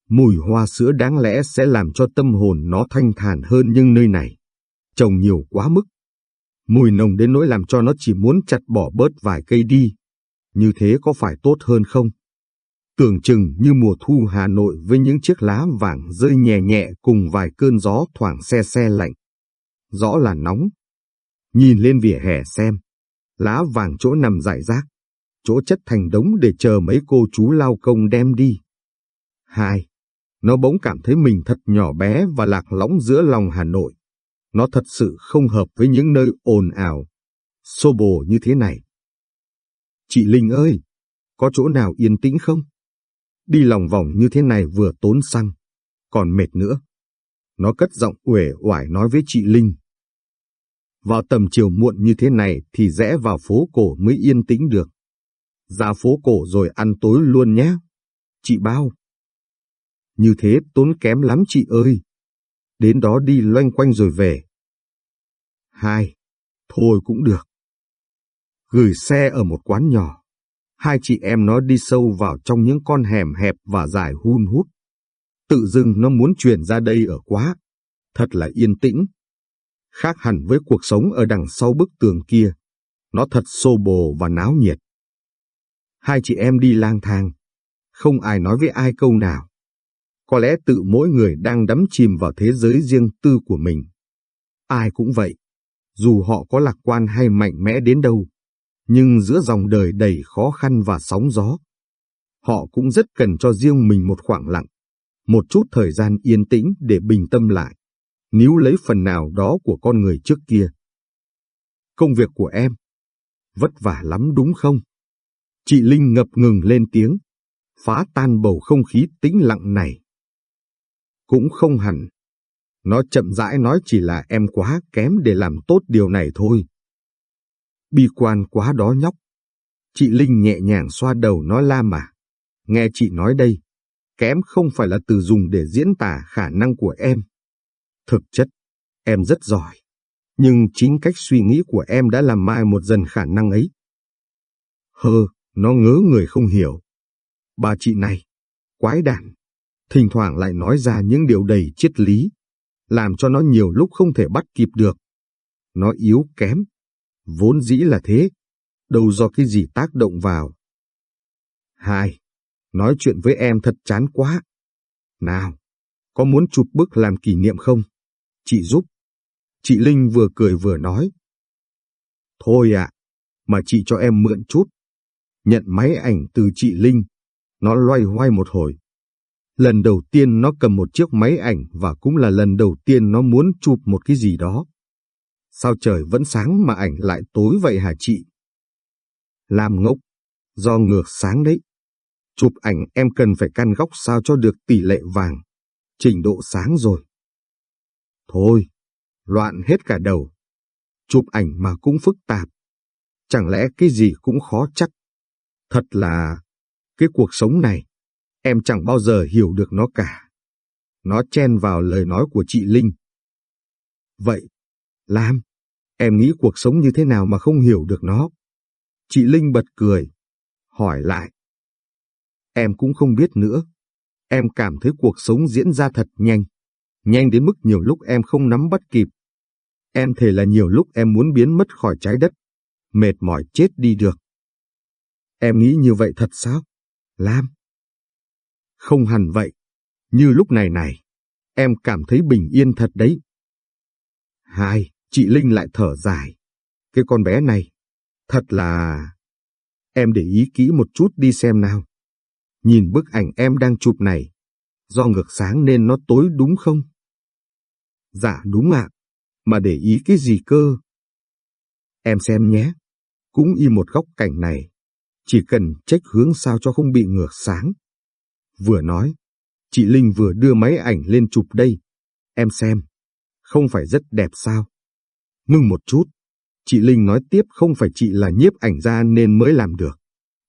Speaker 1: Mùi hoa sữa đáng lẽ sẽ làm cho tâm hồn nó thanh thản hơn nhưng nơi này, trồng nhiều quá mức. Mùi nồng đến nỗi làm cho nó chỉ muốn chặt bỏ bớt vài cây đi. Như thế có phải tốt hơn không? Tưởng chừng như mùa thu Hà Nội với những chiếc lá vàng rơi nhẹ nhẹ cùng vài cơn gió thoảng xe xe lạnh. Rõ là nóng. Nhìn lên vỉa hè xem, lá vàng chỗ nằm rải rác, chỗ chất thành đống để chờ mấy cô chú lao công đem đi. Hai, nó bỗng cảm thấy mình thật nhỏ bé và lạc lõng giữa lòng Hà Nội. Nó thật sự không hợp với những nơi ồn ào, xô bồ như thế này. Chị Linh ơi, có chỗ nào yên tĩnh không? Đi lòng vòng như thế này vừa tốn xăng, còn mệt nữa. Nó cất giọng uể oải nói với chị Linh. Vào tầm chiều muộn như thế này thì rẽ vào phố cổ mới yên tĩnh được. Ra phố cổ rồi ăn tối luôn nhé. Chị bao. Như thế tốn kém lắm chị ơi. Đến đó đi loanh quanh rồi về. Hai. Thôi cũng được. Gửi xe ở một quán nhỏ. Hai chị em nó đi sâu vào trong những con hẻm hẹp và dài hun hút. Tự dưng nó muốn chuyển ra đây ở quá. Thật là yên tĩnh. Khác hẳn với cuộc sống ở đằng sau bức tường kia. Nó thật xô bồ và náo nhiệt. Hai chị em đi lang thang. Không ai nói với ai câu nào. Có lẽ tự mỗi người đang đắm chìm vào thế giới riêng tư của mình. Ai cũng vậy, dù họ có lạc quan hay mạnh mẽ đến đâu, nhưng giữa dòng đời đầy khó khăn và sóng gió, họ cũng rất cần cho riêng mình một khoảng lặng, một chút thời gian yên tĩnh để bình tâm lại, níu lấy phần nào đó của con người trước kia. Công việc của em, vất vả lắm đúng không? Chị Linh ngập ngừng lên tiếng, phá tan bầu không khí tĩnh lặng này. Cũng không hẳn. Nó chậm rãi nói chỉ là em quá kém để làm tốt điều này thôi. Bi quan quá đó nhóc. Chị Linh nhẹ nhàng xoa đầu nó la mà. Nghe chị nói đây, kém không phải là từ dùng để diễn tả khả năng của em. Thực chất, em rất giỏi. Nhưng chính cách suy nghĩ của em đã làm mai một dần khả năng ấy. Hơ, nó ngớ người không hiểu. Bà chị này, quái đản thỉnh thoảng lại nói ra những điều đầy triết lý, làm cho nó nhiều lúc không thể bắt kịp được. Nó yếu kém, vốn dĩ là thế, đâu do cái gì tác động vào. Hai, nói chuyện với em thật chán quá. Nào, có muốn chụp bức làm kỷ niệm không? Chị giúp. Chị Linh vừa cười vừa nói. Thôi ạ, mà chị cho em mượn chút. Nhận máy ảnh từ chị Linh, nó loay hoay một hồi, Lần đầu tiên nó cầm một chiếc máy ảnh và cũng là lần đầu tiên nó muốn chụp một cái gì đó. Sao trời vẫn sáng mà ảnh lại tối vậy hả chị? Làm ngốc, do ngược sáng đấy. Chụp ảnh em cần phải căn góc sao cho được tỷ lệ vàng, trình độ sáng rồi. Thôi, loạn hết cả đầu. Chụp ảnh mà cũng phức tạp. Chẳng lẽ cái gì cũng khó chắc. Thật là Cái cuộc sống này, em chẳng bao giờ hiểu được nó cả. Nó chen vào lời nói của chị Linh. Vậy, Lam, em nghĩ cuộc sống như thế nào mà không hiểu được nó? Chị Linh bật cười, hỏi lại. Em cũng không biết nữa. Em cảm thấy cuộc sống diễn ra thật nhanh. Nhanh đến mức nhiều lúc em không nắm bắt kịp. Em thề là nhiều lúc em muốn biến mất khỏi trái đất. Mệt mỏi chết đi được. Em nghĩ như vậy thật sao? Lam? Không hẳn vậy. Như lúc này này, em cảm thấy bình yên thật đấy. Hai, chị Linh lại thở dài. Cái con bé này, thật là... Em để ý kỹ một chút đi xem nào. Nhìn bức ảnh em đang chụp này, do ngược sáng nên nó tối đúng không? Dạ đúng ạ, mà để ý cái gì cơ? Em xem nhé, cũng y một góc cảnh này, chỉ cần trách hướng sao cho không bị ngược sáng. Vừa nói, chị Linh vừa đưa máy ảnh lên chụp đây. Em xem, không phải rất đẹp sao? Ngưng một chút, chị Linh nói tiếp không phải chị là nhiếp ảnh gia nên mới làm được.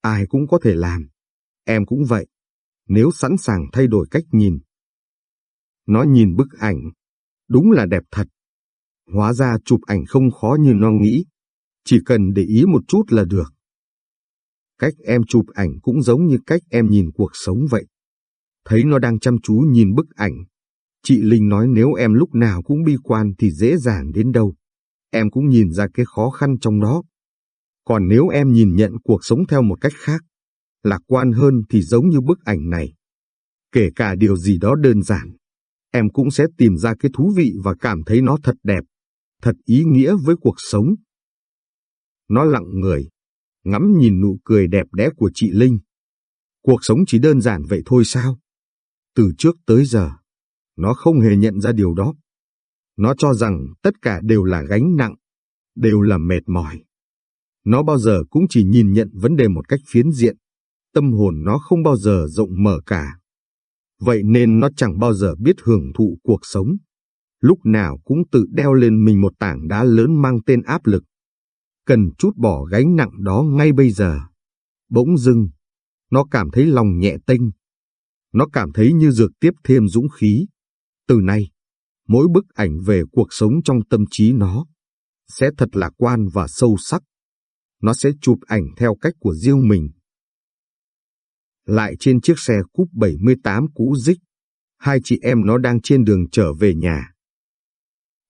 Speaker 1: Ai cũng có thể làm. Em cũng vậy. Nếu sẵn sàng thay đổi cách nhìn. Nó nhìn bức ảnh. Đúng là đẹp thật. Hóa ra chụp ảnh không khó như nó nghĩ. Chỉ cần để ý một chút là được. Cách em chụp ảnh cũng giống như cách em nhìn cuộc sống vậy. Thấy nó đang chăm chú nhìn bức ảnh. Chị Linh nói nếu em lúc nào cũng bi quan thì dễ dàng đến đâu. Em cũng nhìn ra cái khó khăn trong đó. Còn nếu em nhìn nhận cuộc sống theo một cách khác, lạc quan hơn thì giống như bức ảnh này. Kể cả điều gì đó đơn giản, em cũng sẽ tìm ra cái thú vị và cảm thấy nó thật đẹp, thật ý nghĩa với cuộc sống. Nó lặng người, ngắm nhìn nụ cười đẹp đẽ của chị Linh. Cuộc sống chỉ đơn giản vậy thôi sao? Từ trước tới giờ, nó không hề nhận ra điều đó. Nó cho rằng tất cả đều là gánh nặng, đều là mệt mỏi. Nó bao giờ cũng chỉ nhìn nhận vấn đề một cách phiến diện. Tâm hồn nó không bao giờ rộng mở cả. Vậy nên nó chẳng bao giờ biết hưởng thụ cuộc sống. Lúc nào cũng tự đeo lên mình một tảng đá lớn mang tên áp lực. Cần chút bỏ gánh nặng đó ngay bây giờ. Bỗng dưng, nó cảm thấy lòng nhẹ tênh. Nó cảm thấy như dược tiếp thêm dũng khí. Từ nay, mỗi bức ảnh về cuộc sống trong tâm trí nó sẽ thật lạc quan và sâu sắc nó sẽ chụp ảnh theo cách của riêng mình. Lại trên chiếc xe cúp 78 cũ dích, hai chị em nó đang trên đường trở về nhà.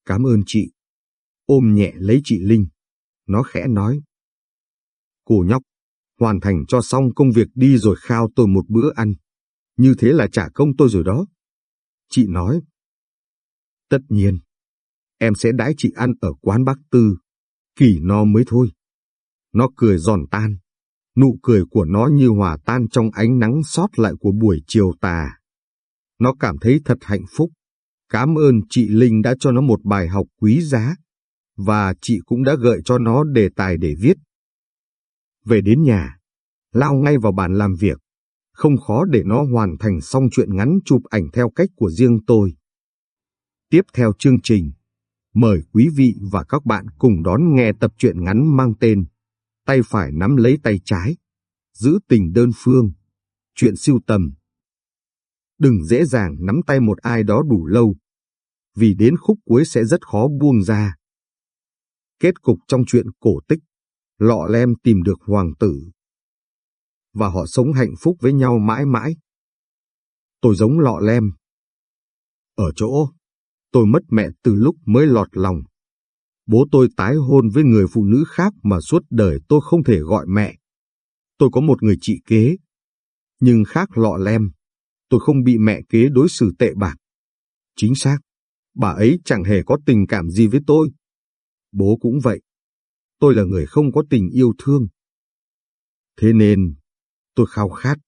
Speaker 1: Cảm ơn chị. Ôm nhẹ lấy chị Linh. Nó khẽ nói. Cô nhóc, hoàn thành cho xong công việc đi rồi khao tôi một bữa ăn. Như thế là trả công tôi rồi đó. Chị nói. Tất nhiên, em sẽ đãi chị ăn ở quán bác Tư. Kỳ no mới thôi. Nó cười giòn tan. Nụ cười của nó như hòa tan trong ánh nắng sót lại của buổi chiều tà. Nó cảm thấy thật hạnh phúc. Cảm ơn chị Linh đã cho nó một bài học quý giá. Và chị cũng đã gợi cho nó đề tài để viết. Về đến nhà, lao ngay vào bàn làm việc. Không khó để nó hoàn thành xong chuyện ngắn chụp ảnh theo cách của riêng tôi. Tiếp theo chương trình, mời quý vị và các bạn cùng đón nghe tập truyện ngắn mang tên tay phải nắm lấy tay trái, giữ tình đơn phương, chuyện siêu tầm. Đừng dễ dàng nắm tay một ai đó đủ lâu, vì đến khúc cuối sẽ rất khó buông ra. Kết cục trong chuyện cổ tích, lọ lem tìm được hoàng tử. Và họ sống hạnh phúc với nhau mãi mãi. Tôi giống lọ lem. Ở chỗ, tôi mất mẹ từ lúc mới lọt lòng bố tôi tái hôn với người phụ nữ khác mà suốt đời tôi không thể gọi mẹ. Tôi có một người chị kế, nhưng khác lọ lem, tôi không bị mẹ kế đối xử tệ bạc. Chính xác, bà ấy chẳng hề có tình cảm gì với tôi. Bố cũng vậy, tôi là người không có tình yêu thương. Thế nên, tôi khao khát.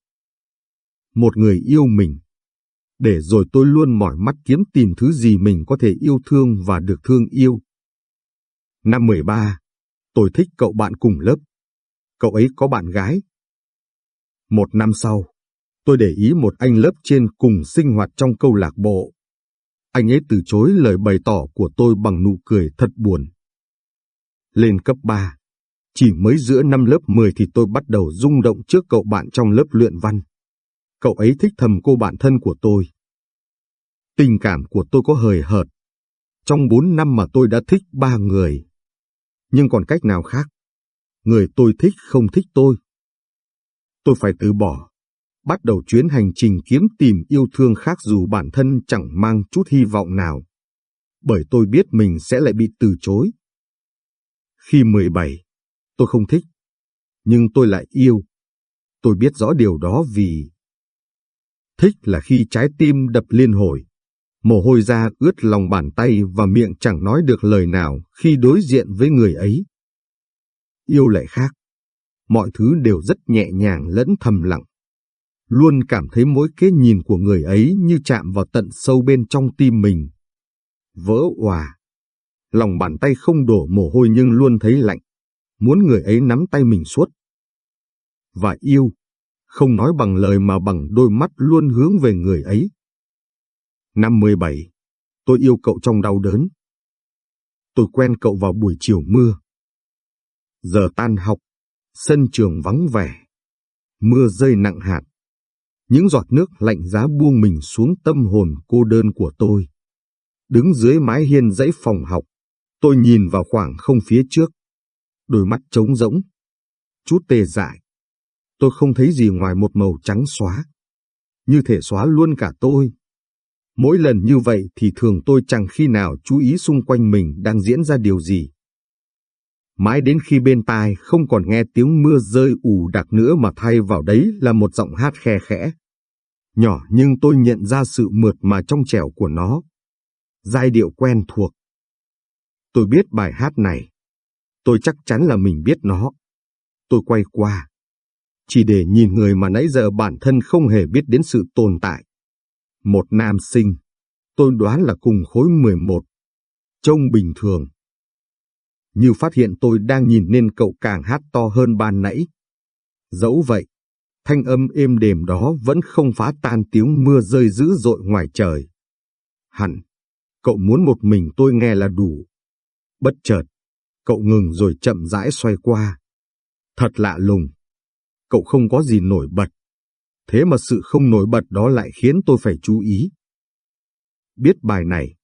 Speaker 1: Một người yêu mình, để rồi tôi luôn mỏi mắt kiếm tìm thứ gì mình có thể yêu thương và được thương yêu. Năm 13, tôi thích cậu bạn cùng lớp. Cậu ấy có bạn gái. Một năm sau, tôi để ý một anh lớp trên cùng sinh hoạt trong câu lạc bộ. Anh ấy từ chối lời bày tỏ của tôi bằng nụ cười thật buồn. Lên cấp 3, Chỉ mới giữa năm lớp 10 thì tôi bắt đầu rung động trước cậu bạn trong lớp luyện văn. Cậu ấy thích thầm cô bạn thân của tôi. Tình cảm của tôi có hời hợt. Trong 4 năm mà tôi đã thích ba người. Nhưng còn cách nào khác? Người tôi thích không thích tôi. Tôi phải từ bỏ. Bắt đầu chuyến hành trình kiếm tìm yêu thương khác dù bản thân chẳng mang chút hy vọng nào. Bởi tôi biết mình sẽ lại bị từ chối. Khi 17, tôi không thích. Nhưng tôi lại yêu. Tôi biết rõ điều đó vì... Thích là khi trái tim đập liên hồi. Mồ hôi ra ướt lòng bàn tay và miệng chẳng nói được lời nào khi đối diện với người ấy. Yêu lại khác. Mọi thứ đều rất nhẹ nhàng lẫn thầm lặng. Luôn cảm thấy mỗi cái nhìn của người ấy như chạm vào tận sâu bên trong tim mình. Vỡ hòa. Lòng bàn tay không đổ mồ hôi nhưng luôn thấy lạnh. Muốn người ấy nắm tay mình suốt. Và yêu, không nói bằng lời mà bằng đôi mắt luôn hướng về người ấy. Năm 17, tôi yêu cậu trong đau đớn. Tôi quen cậu vào buổi chiều mưa. Giờ tan học, sân trường vắng vẻ. Mưa rơi nặng hạt. Những giọt nước lạnh giá buông mình xuống tâm hồn cô đơn của tôi. Đứng dưới mái hiên dãy phòng học, tôi nhìn vào khoảng không phía trước. Đôi mắt trống rỗng. Chút tê dại. Tôi không thấy gì ngoài một màu trắng xóa. Như thể xóa luôn cả tôi. Mỗi lần như vậy thì thường tôi chẳng khi nào chú ý xung quanh mình đang diễn ra điều gì. Mãi đến khi bên tai không còn nghe tiếng mưa rơi ù đặc nữa mà thay vào đấy là một giọng hát khe khẽ. Nhỏ nhưng tôi nhận ra sự mượt mà trong trẻo của nó. Giai điệu quen thuộc. Tôi biết bài hát này. Tôi chắc chắn là mình biết nó. Tôi quay qua. Chỉ để nhìn người mà nãy giờ bản thân không hề biết đến sự tồn tại một nam sinh, tôi đoán là cùng khối 11, trông bình thường. Như phát hiện tôi đang nhìn nên cậu càng hát to hơn ban nãy. Dẫu vậy, thanh âm êm đềm đó vẫn không phá tan tiếng mưa rơi dữ dội ngoài trời. Hẳn, cậu muốn một mình tôi nghe là đủ. Bất chợt, cậu ngừng rồi chậm rãi xoay qua. Thật lạ lùng. Cậu không có gì nổi bật. Thế mà sự không nổi bật đó lại khiến tôi phải chú ý. Biết bài này,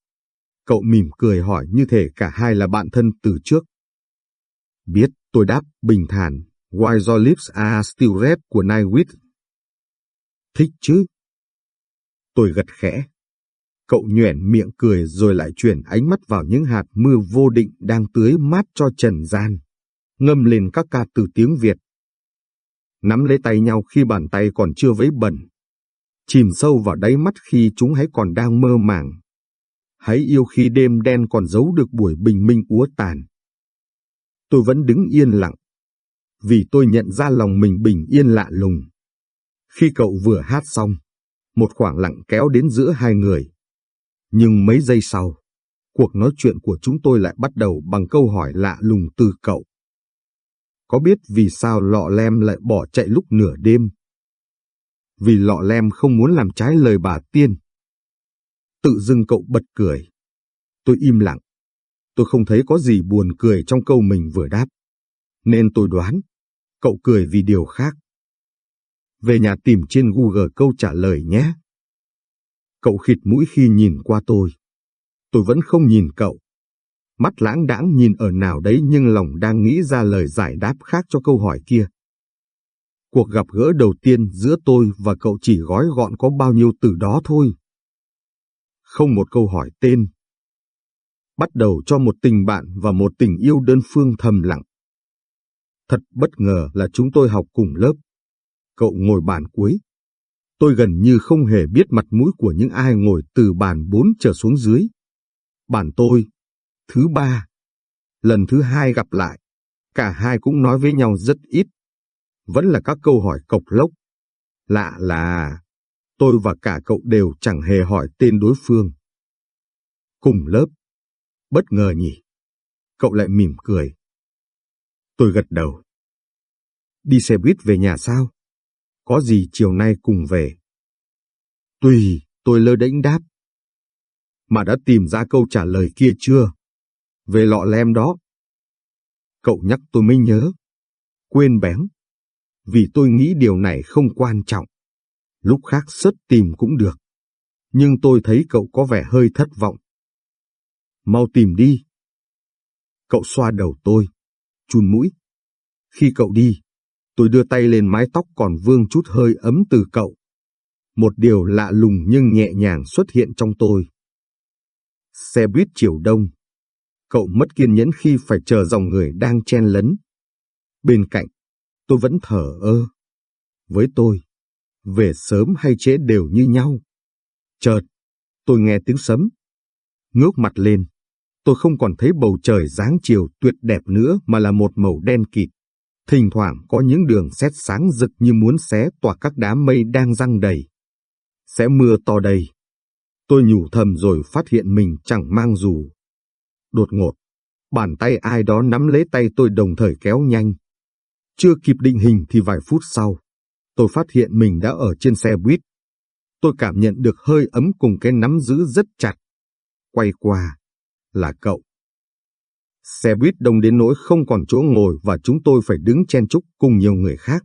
Speaker 1: cậu mỉm cười hỏi như thể cả hai là bạn thân từ trước. Biết, tôi đáp bình thản, Why your lips are still red của Nightwish. Thích chứ? Tôi gật khẽ. Cậu nhoẻn miệng cười rồi lại chuyển ánh mắt vào những hạt mưa vô định đang tưới mát cho trần gian, ngâm lên các ca từ tiếng Việt nắm lấy tay nhau khi bàn tay còn chưa vấy bẩn, chìm sâu vào đáy mắt khi chúng hãy còn đang mơ màng. Hãy yêu khi đêm đen còn giấu được buổi bình minh úa tàn. Tôi vẫn đứng yên lặng, vì tôi nhận ra lòng mình bình yên lạ lùng. Khi cậu vừa hát xong, một khoảng lặng kéo đến giữa hai người. Nhưng mấy giây sau, cuộc nói chuyện của chúng tôi lại bắt đầu bằng câu hỏi lạ lùng từ cậu. Có biết vì sao lọ lem lại bỏ chạy lúc nửa đêm? Vì lọ lem không muốn làm trái lời bà tiên. Tự dưng cậu bật cười. Tôi im lặng. Tôi không thấy có gì buồn cười trong câu mình vừa đáp. Nên tôi đoán, cậu cười vì điều khác. Về nhà tìm trên Google câu trả lời nhé. Cậu khịt mũi khi nhìn qua tôi. Tôi vẫn không nhìn cậu mắt lãng đãng nhìn ở nào đấy nhưng lòng đang nghĩ ra lời giải đáp khác cho câu hỏi kia. Cuộc gặp gỡ đầu tiên giữa tôi và cậu chỉ gói gọn có bao nhiêu từ đó thôi. Không một câu hỏi tên. Bắt đầu cho một tình bạn và một tình yêu đơn phương thầm lặng. Thật bất ngờ là chúng tôi học cùng lớp. Cậu ngồi bàn cuối. Tôi gần như không hề biết mặt mũi của những ai ngồi từ bàn bốn trở xuống dưới. Bàn tôi, Thứ ba, lần thứ hai gặp lại, cả hai cũng nói với nhau rất ít. Vẫn là các câu hỏi cộc lốc. Lạ là tôi và cả cậu đều chẳng hề hỏi tên đối phương. Cùng lớp. Bất ngờ nhỉ? Cậu lại mỉm cười. Tôi gật đầu. Đi xe buýt về nhà sao? Có gì chiều nay cùng về? Tùy, tôi lơ đễnh đáp. Mà đã tìm ra câu trả lời kia chưa? Về lọ lem đó. Cậu nhắc tôi mới nhớ, quên bén. Vì tôi nghĩ điều này không quan trọng. Lúc khác sớt tìm cũng được. Nhưng tôi thấy cậu có vẻ hơi thất vọng. Mau tìm đi. Cậu xoa đầu tôi, chun mũi. Khi cậu đi, tôi đưa tay lên mái tóc còn vương chút hơi ấm từ cậu. Một điều lạ lùng nhưng nhẹ nhàng xuất hiện trong tôi. Xe buýt chiều đông. Cậu mất kiên nhẫn khi phải chờ dòng người đang chen lấn. Bên cạnh, tôi vẫn thở ơ. Với tôi, về sớm hay trễ đều như nhau. Chợt, tôi nghe tiếng sấm. Ngước mặt lên, tôi không còn thấy bầu trời dáng chiều tuyệt đẹp nữa mà là một màu đen kịt. Thỉnh thoảng có những đường sét sáng rực như muốn xé tỏa các đám mây đang răng đầy. Sẽ mưa to đây. Tôi nhủ thầm rồi phát hiện mình chẳng mang dù. Đột ngột, bàn tay ai đó nắm lấy tay tôi đồng thời kéo nhanh. Chưa kịp định hình thì vài phút sau, tôi phát hiện mình đã ở trên xe buýt. Tôi cảm nhận được hơi ấm cùng cái nắm giữ rất chặt. Quay qua, là cậu. Xe buýt đông đến nỗi không còn chỗ ngồi và chúng tôi phải đứng chen chúc cùng nhiều người khác.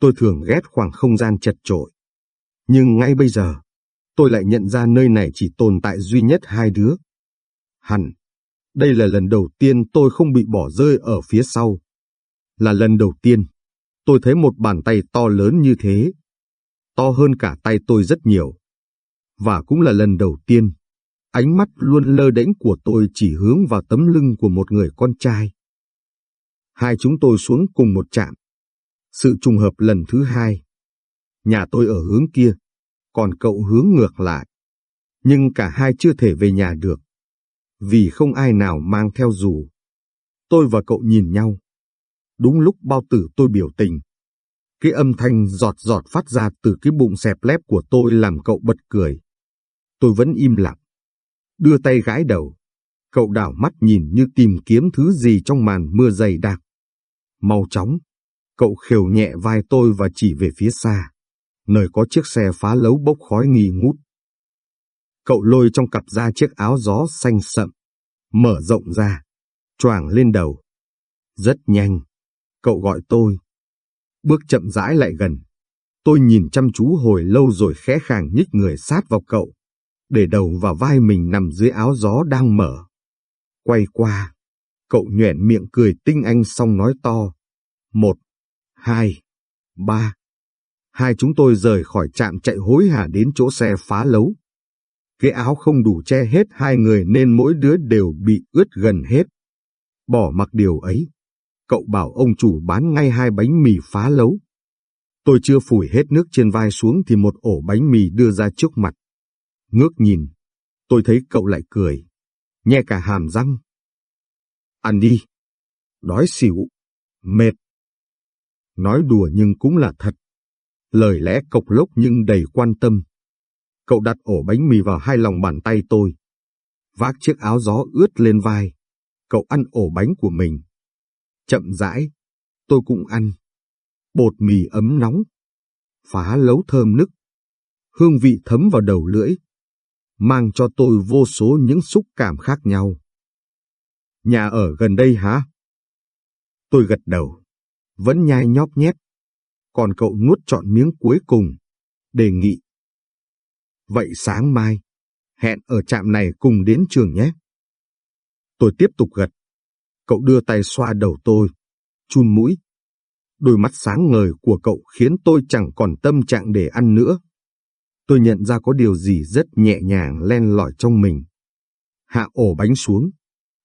Speaker 1: Tôi thường ghét khoảng không gian chật chội, Nhưng ngay bây giờ, tôi lại nhận ra nơi này chỉ tồn tại duy nhất hai đứa. Hẳn, đây là lần đầu tiên tôi không bị bỏ rơi ở phía sau. Là lần đầu tiên, tôi thấy một bàn tay to lớn như thế. To hơn cả tay tôi rất nhiều. Và cũng là lần đầu tiên, ánh mắt luôn lơ đễnh của tôi chỉ hướng vào tấm lưng của một người con trai. Hai chúng tôi xuống cùng một trạm. Sự trùng hợp lần thứ hai. Nhà tôi ở hướng kia, còn cậu hướng ngược lại. Nhưng cả hai chưa thể về nhà được, vì không ai nào mang theo dù. Tôi và cậu nhìn nhau. Đúng lúc bao tử tôi biểu tình. Cái âm thanh giọt giọt phát ra từ cái bụng xẹp lép của tôi làm cậu bật cười. Tôi vẫn im lặng. Đưa tay gãi đầu. Cậu đảo mắt nhìn như tìm kiếm thứ gì trong màn mưa dày đặc. Mau chóng. Cậu khều nhẹ vai tôi và chỉ về phía xa nơi có chiếc xe phá lấu bốc khói nghi ngút. Cậu lôi trong cặp ra chiếc áo gió xanh sậm, mở rộng ra, choàng lên đầu. Rất nhanh, cậu gọi tôi. Bước chậm rãi lại gần. Tôi nhìn chăm chú hồi lâu rồi khẽ khàng nhích người sát vào cậu, để đầu vào vai mình nằm dưới áo gió đang mở. Quay qua, cậu nhoẻn miệng cười tinh anh xong nói to. Một, hai, ba. Hai chúng tôi rời khỏi trạm chạy hối hả đến chỗ xe phá lấu. Cái áo không đủ che hết hai người nên mỗi đứa đều bị ướt gần hết. Bỏ mặc điều ấy, cậu bảo ông chủ bán ngay hai bánh mì phá lấu. Tôi chưa phủi hết nước trên vai xuống thì một ổ bánh mì đưa ra trước mặt. Ngước nhìn, tôi thấy cậu lại cười, nhe cả hàm răng. Ăn đi, đói xỉu, mệt. Nói đùa nhưng cũng là thật lời lẽ cộc lốc nhưng đầy quan tâm. Cậu đặt ổ bánh mì vào hai lòng bàn tay tôi. Vác chiếc áo gió ướt lên vai. Cậu ăn ổ bánh của mình. Chậm rãi, tôi cũng ăn. Bột mì ấm nóng. Phá lấu thơm nức. Hương vị thấm vào đầu lưỡi. Mang cho tôi vô số những xúc cảm khác nhau. Nhà ở gần đây hả? Tôi gật đầu. Vẫn nhai nhóp nhét còn cậu nuốt trọn miếng cuối cùng, đề nghị. Vậy sáng mai, hẹn ở trạm này cùng đến trường nhé. Tôi tiếp tục gật. Cậu đưa tay xoa đầu tôi, chun mũi. Đôi mắt sáng ngời của cậu khiến tôi chẳng còn tâm trạng để ăn nữa. Tôi nhận ra có điều gì rất nhẹ nhàng len lỏi trong mình. Hạ ổ bánh xuống,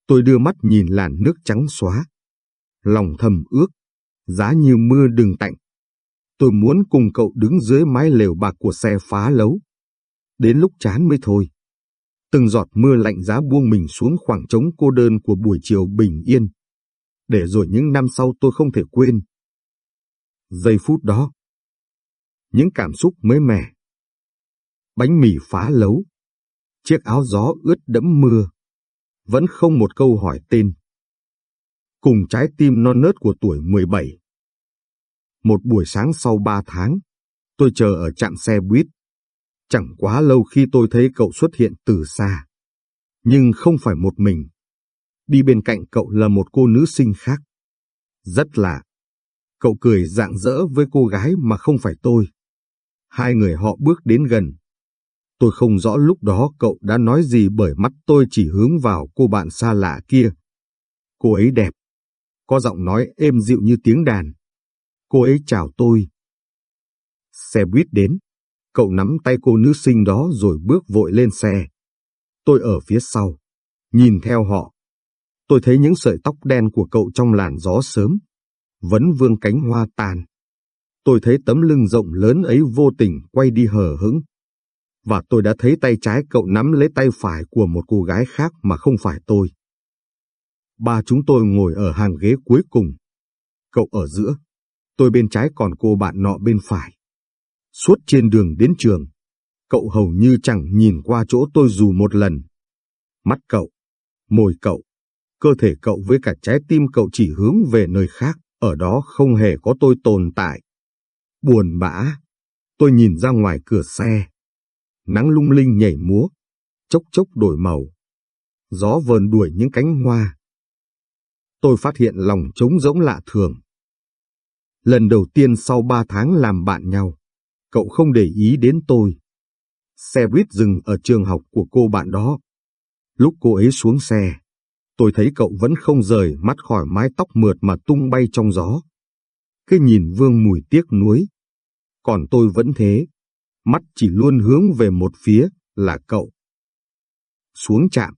Speaker 1: tôi đưa mắt nhìn làn nước trắng xóa. Lòng thầm ước, giá như mưa đừng tạnh tôi muốn cùng cậu đứng dưới mái lều bạc của xe phá lấu. Đến lúc chán mới thôi. Từng giọt mưa lạnh giá buông mình xuống khoảng trống cô đơn của buổi chiều bình yên. Để rồi những năm sau tôi không thể quên. Giây phút đó. Những cảm xúc mới mẻ. Bánh mì phá lấu. Chiếc áo gió ướt đẫm mưa. Vẫn không một câu hỏi tên. Cùng trái tim non nớt của tuổi 17. Một buổi sáng sau ba tháng, tôi chờ ở trạm xe buýt. Chẳng quá lâu khi tôi thấy cậu xuất hiện từ xa. Nhưng không phải một mình. Đi bên cạnh cậu là một cô nữ sinh khác. Rất lạ. Cậu cười rạng rỡ với cô gái mà không phải tôi. Hai người họ bước đến gần. Tôi không rõ lúc đó cậu đã nói gì bởi mắt tôi chỉ hướng vào cô bạn xa lạ kia. Cô ấy đẹp. Có giọng nói êm dịu như tiếng đàn. Cô ấy chào tôi. Xe buýt đến. Cậu nắm tay cô nữ sinh đó rồi bước vội lên xe. Tôi ở phía sau. Nhìn theo họ. Tôi thấy những sợi tóc đen của cậu trong làn gió sớm. Vấn vương cánh hoa tàn. Tôi thấy tấm lưng rộng lớn ấy vô tình quay đi hờ hững. Và tôi đã thấy tay trái cậu nắm lấy tay phải của một cô gái khác mà không phải tôi. Ba chúng tôi ngồi ở hàng ghế cuối cùng. Cậu ở giữa. Tôi bên trái còn cô bạn nọ bên phải. Suốt trên đường đến trường, cậu hầu như chẳng nhìn qua chỗ tôi dù một lần. Mắt cậu, môi cậu, cơ thể cậu với cả trái tim cậu chỉ hướng về nơi khác, ở đó không hề có tôi tồn tại. Buồn bã, tôi nhìn ra ngoài cửa xe. Nắng lung linh nhảy múa, chốc chốc đổi màu. Gió vờn đuổi những cánh hoa. Tôi phát hiện lòng trống rỗng lạ thường. Lần đầu tiên sau ba tháng làm bạn nhau, cậu không để ý đến tôi. Xe buýt dừng ở trường học của cô bạn đó. Lúc cô ấy xuống xe, tôi thấy cậu vẫn không rời mắt khỏi mái tóc mượt mà tung bay trong gió. Cái nhìn vương mùi tiếc nuối. Còn tôi vẫn thế, mắt chỉ luôn hướng về một phía là cậu. Xuống trạm,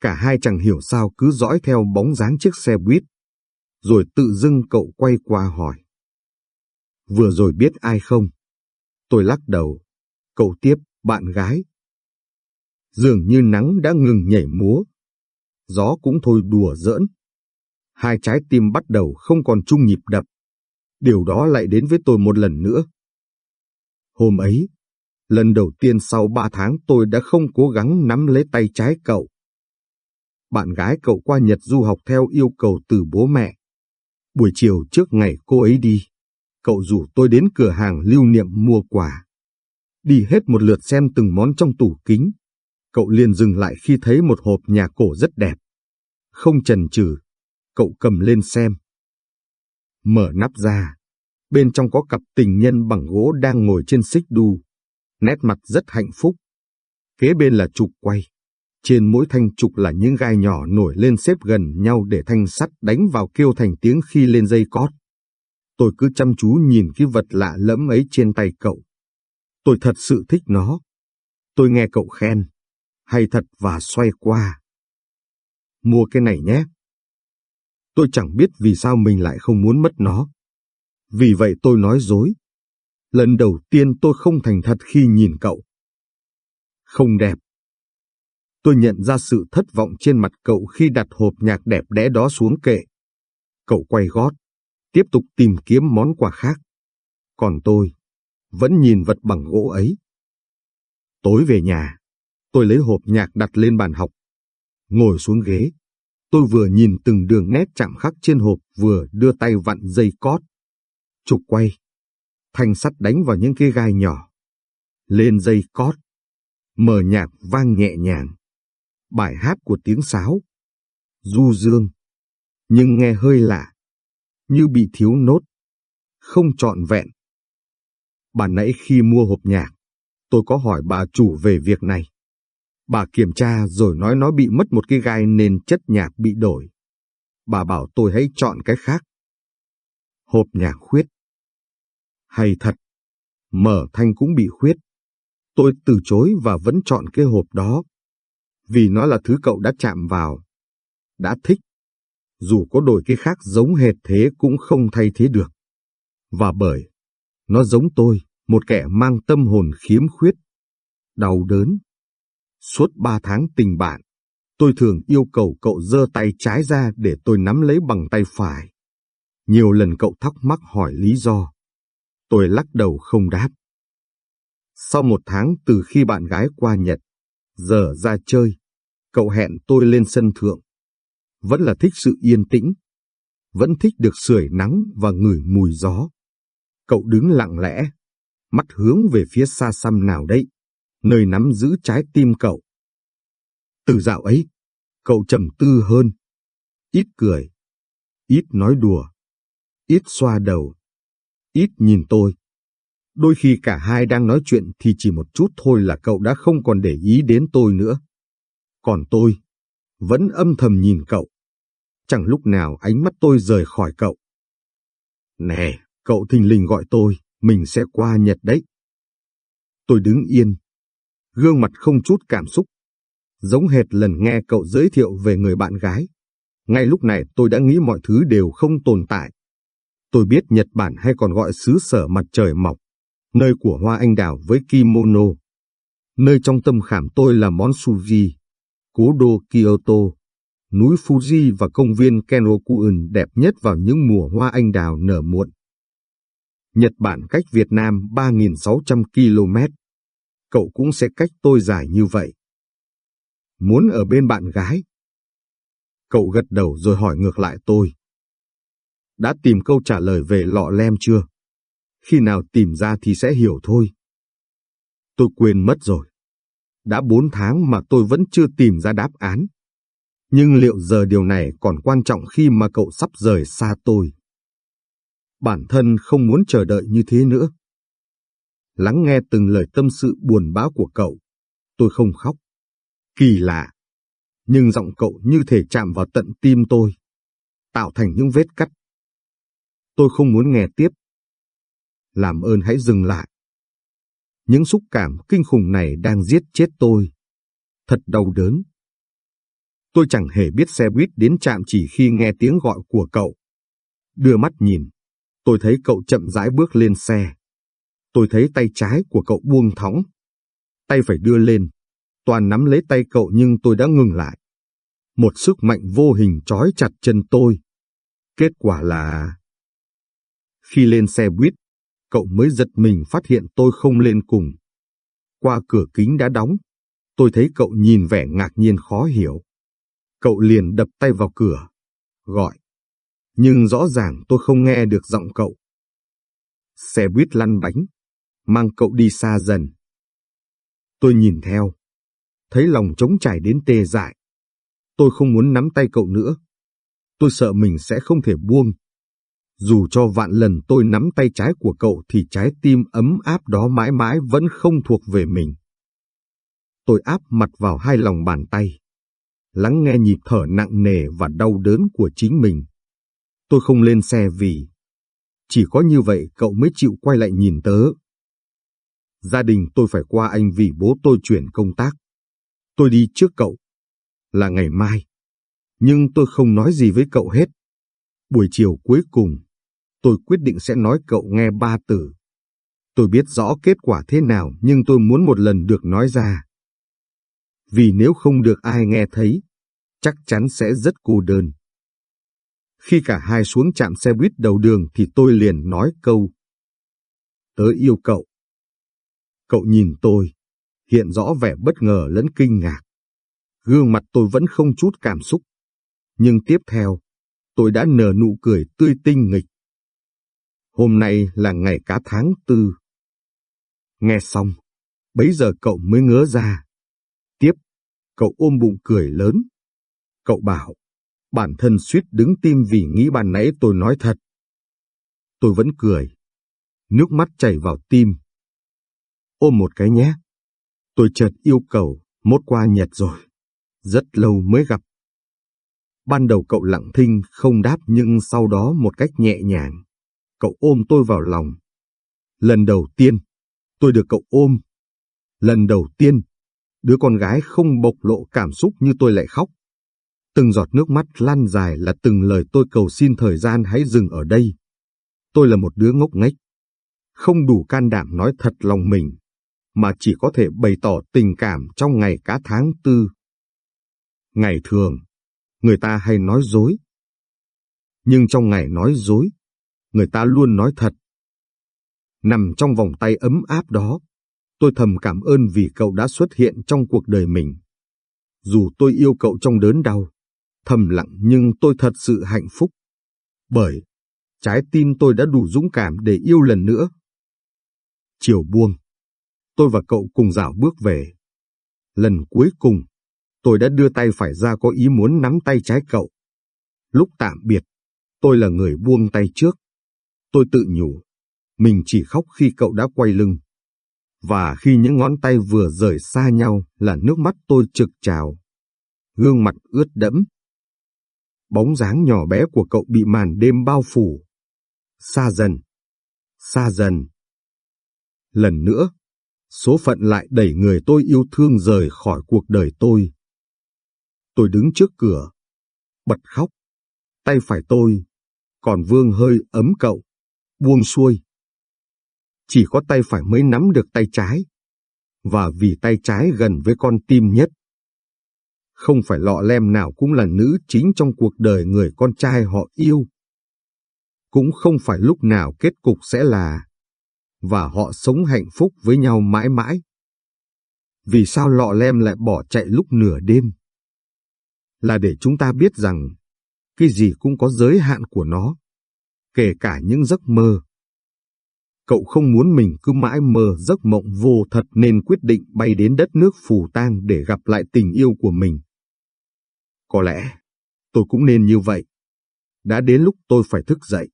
Speaker 1: cả hai chẳng hiểu sao cứ dõi theo bóng dáng chiếc xe buýt. Rồi tự dưng cậu quay qua hỏi. Vừa rồi biết ai không? Tôi lắc đầu. Cậu tiếp, bạn gái. Dường như nắng đã ngừng nhảy múa. Gió cũng thôi đùa giỡn. Hai trái tim bắt đầu không còn chung nhịp đập. Điều đó lại đến với tôi một lần nữa. Hôm ấy, lần đầu tiên sau ba tháng tôi đã không cố gắng nắm lấy tay trái cậu. Bạn gái cậu qua Nhật du học theo yêu cầu từ bố mẹ. Buổi chiều trước ngày cô ấy đi, cậu rủ tôi đến cửa hàng lưu niệm mua quà. Đi hết một lượt xem từng món trong tủ kính. Cậu liền dừng lại khi thấy một hộp nhà cổ rất đẹp. Không chần chừ, cậu cầm lên xem. Mở nắp ra, bên trong có cặp tình nhân bằng gỗ đang ngồi trên xích đu. Nét mặt rất hạnh phúc. Kế bên là trục quay. Trên mỗi thanh trục là những gai nhỏ nổi lên xếp gần nhau để thanh sắt đánh vào kêu thành tiếng khi lên dây cót. Tôi cứ chăm chú nhìn cái vật lạ lẫm ấy trên tay cậu. Tôi thật sự thích nó. Tôi nghe cậu khen. Hay thật và xoay qua. Mua cái này nhé. Tôi chẳng biết vì sao mình lại không muốn mất nó. Vì vậy tôi nói dối. Lần đầu tiên tôi không thành thật khi nhìn cậu. Không đẹp. Tôi nhận ra sự thất vọng trên mặt cậu khi đặt hộp nhạc đẹp đẽ đó xuống kệ. Cậu quay gót, tiếp tục tìm kiếm món quà khác. Còn tôi, vẫn nhìn vật bằng gỗ ấy. Tối về nhà, tôi lấy hộp nhạc đặt lên bàn học. Ngồi xuống ghế, tôi vừa nhìn từng đường nét chạm khắc trên hộp vừa đưa tay vặn dây cót. Trục quay, thanh sắt đánh vào những cái gai nhỏ. Lên dây cót, mở nhạc vang nhẹ nhàng. Bài hát của tiếng sáo, du dương, nhưng nghe hơi lạ, như bị thiếu nốt, không trọn vẹn. Bà nãy khi mua hộp nhạc, tôi có hỏi bà chủ về việc này. Bà kiểm tra rồi nói nó bị mất một cái gai nên chất nhạc bị đổi. Bà bảo tôi hãy chọn cái khác. Hộp nhạc khuyết. Hay thật, mở thanh cũng bị khuyết. Tôi từ chối và vẫn chọn cái hộp đó. Vì nó là thứ cậu đã chạm vào. Đã thích. Dù có đổi cái khác giống hệt thế cũng không thay thế được. Và bởi nó giống tôi, một kẻ mang tâm hồn khiếm khuyết, đau đớn. Suốt ba tháng tình bạn, tôi thường yêu cầu cậu giơ tay trái ra để tôi nắm lấy bằng tay phải. Nhiều lần cậu thắc mắc hỏi lý do. Tôi lắc đầu không đáp. Sau một tháng từ khi bạn gái qua Nhật, giờ ra chơi, cậu hẹn tôi lên sân thượng. Vẫn là thích sự yên tĩnh, vẫn thích được sưởi nắng và ngửi mùi gió. Cậu đứng lặng lẽ, mắt hướng về phía xa xăm nào đấy, nơi nắm giữ trái tim cậu. Từ dạo ấy, cậu trầm tư hơn, ít cười, ít nói đùa, ít xoa đầu, ít nhìn tôi. Đôi khi cả hai đang nói chuyện thì chỉ một chút thôi là cậu đã không còn để ý đến tôi nữa. Còn tôi, vẫn âm thầm nhìn cậu. Chẳng lúc nào ánh mắt tôi rời khỏi cậu. Nè, cậu thình lình gọi tôi, mình sẽ qua Nhật đấy. Tôi đứng yên, gương mặt không chút cảm xúc, giống hệt lần nghe cậu giới thiệu về người bạn gái. Ngay lúc này tôi đã nghĩ mọi thứ đều không tồn tại. Tôi biết Nhật Bản hay còn gọi xứ sở mặt trời mọc, nơi của hoa anh đào với kimono. Nơi trong tâm khảm tôi là món sushi, cố đô Kyoto, núi Fuji và công viên Kenrokuen đẹp nhất vào những mùa hoa anh đào nở muộn. Nhật Bản cách Việt Nam 3.600 km. Cậu cũng sẽ cách tôi dài như vậy. Muốn ở bên bạn gái. Cậu gật đầu rồi hỏi ngược lại tôi. Đã tìm câu trả lời về lọ lem chưa? Khi nào tìm ra thì sẽ hiểu thôi. Tôi quên mất rồi. Đã bốn tháng mà tôi vẫn chưa tìm ra đáp án. Nhưng liệu giờ điều này còn quan trọng khi mà cậu sắp rời xa tôi? Bản thân không muốn chờ đợi như thế nữa. Lắng nghe từng lời tâm sự buồn bã của cậu, tôi không khóc. Kỳ lạ, nhưng giọng cậu như thể chạm vào tận tim tôi, tạo thành những vết cắt. Tôi không muốn nghe tiếp. Làm ơn hãy dừng lại. Những xúc cảm kinh khủng này đang giết chết tôi. Thật đau đớn. Tôi chẳng hề biết xe buýt đến trạm chỉ khi nghe tiếng gọi của cậu. Đưa mắt nhìn, tôi thấy cậu chậm rãi bước lên xe. Tôi thấy tay trái của cậu buông thõng. Tay phải đưa lên, toàn nắm lấy tay cậu nhưng tôi đã ngừng lại. Một sức mạnh vô hình trói chặt chân tôi. Kết quả là... Khi lên xe buýt, cậu mới giật mình phát hiện tôi không lên cùng. Qua cửa kính đã đóng, tôi thấy cậu nhìn vẻ ngạc nhiên khó hiểu. Cậu liền đập tay vào cửa, gọi. Nhưng rõ ràng tôi không nghe được giọng cậu. Xe buýt lăn bánh, mang cậu đi xa dần. Tôi nhìn theo, thấy lòng trống trải đến tê dại. Tôi không muốn nắm tay cậu nữa. Tôi sợ mình sẽ không thể buông. Dù cho vạn lần tôi nắm tay trái của cậu thì trái tim ấm áp đó mãi mãi vẫn không thuộc về mình. Tôi áp mặt vào hai lòng bàn tay, lắng nghe nhịp thở nặng nề và đau đớn của chính mình. Tôi không lên xe vì chỉ có như vậy cậu mới chịu quay lại nhìn tớ. Gia đình tôi phải qua anh vì bố tôi chuyển công tác. Tôi đi trước cậu. Là ngày mai. Nhưng tôi không nói gì với cậu hết. Buổi chiều cuối cùng, tôi quyết định sẽ nói cậu nghe ba từ. Tôi biết rõ kết quả thế nào nhưng tôi muốn một lần được nói ra. Vì nếu không được ai nghe thấy, chắc chắn sẽ rất cô đơn. Khi cả hai xuống chạm xe buýt đầu đường thì tôi liền nói câu. Tớ yêu cậu. Cậu nhìn tôi, hiện rõ vẻ bất ngờ lẫn kinh ngạc. Gương mặt tôi vẫn không chút cảm xúc. Nhưng tiếp theo, tôi đã nở nụ cười tươi tinh nghịch. Hôm nay là ngày cá tháng tư. Nghe xong, bấy giờ cậu mới ngớ ra. Tiếp, cậu ôm bụng cười lớn. Cậu bảo, bản thân suýt đứng tim vì nghĩ ban nãy tôi nói thật. Tôi vẫn cười. Nước mắt chảy vào tim. Ôm một cái nhé. Tôi chợt yêu cầu, mốt qua Nhật rồi. Rất lâu mới gặp. Ban đầu cậu lặng thinh không đáp nhưng sau đó một cách nhẹ nhàng, cậu ôm tôi vào lòng. Lần đầu tiên, tôi được cậu ôm. Lần đầu tiên, đứa con gái không bộc lộ cảm xúc như tôi lại khóc. Từng giọt nước mắt lăn dài là từng lời tôi cầu xin thời gian hãy dừng ở đây. Tôi là một đứa ngốc nghếch, không đủ can đảm nói thật lòng mình, mà chỉ có thể bày tỏ tình cảm trong ngày cá tháng tư. Ngày thường, người ta hay nói dối. Nhưng trong ngày nói dối, người ta luôn nói thật. Nằm trong vòng tay ấm áp đó, tôi thầm cảm ơn vì cậu đã xuất hiện trong cuộc đời mình. Dù tôi yêu cậu trong đớn đau, thầm lặng nhưng tôi thật sự hạnh phúc. Bởi trái tim tôi đã đủ dũng cảm để yêu lần nữa. Chiều buông, tôi và cậu cùng dạo bước về. Lần cuối cùng, tôi đã đưa tay phải ra có ý muốn nắm tay trái cậu. Lúc tạm biệt, tôi là người buông tay trước. Tôi tự nhủ, mình chỉ khóc khi cậu đã quay lưng. Và khi những ngón tay vừa rời xa nhau là nước mắt tôi trực trào. Gương mặt ướt đẫm. Bóng dáng nhỏ bé của cậu bị màn đêm bao phủ. Xa dần. Xa dần. Lần nữa, số phận lại đẩy người tôi yêu thương rời khỏi cuộc đời tôi. Tôi đứng trước cửa, bật khóc. Tay phải tôi, còn vương hơi ấm cậu, buông xuôi. Chỉ có tay phải mới nắm được tay trái, và vì tay trái gần với con tim nhất. Không phải lọ lem nào cũng là nữ chính trong cuộc đời người con trai họ yêu. Cũng không phải lúc nào kết cục sẽ là, và họ sống hạnh phúc với nhau mãi mãi. Vì sao lọ lem lại bỏ chạy lúc nửa đêm? Là để chúng ta biết rằng, cái gì cũng có giới hạn của nó, kể cả những giấc mơ. Cậu không muốn mình cứ mãi mơ giấc mộng vô thật nên quyết định bay đến đất nước phù tang để gặp lại tình yêu của mình. Có lẽ, tôi cũng nên như vậy. Đã đến lúc tôi phải thức dậy,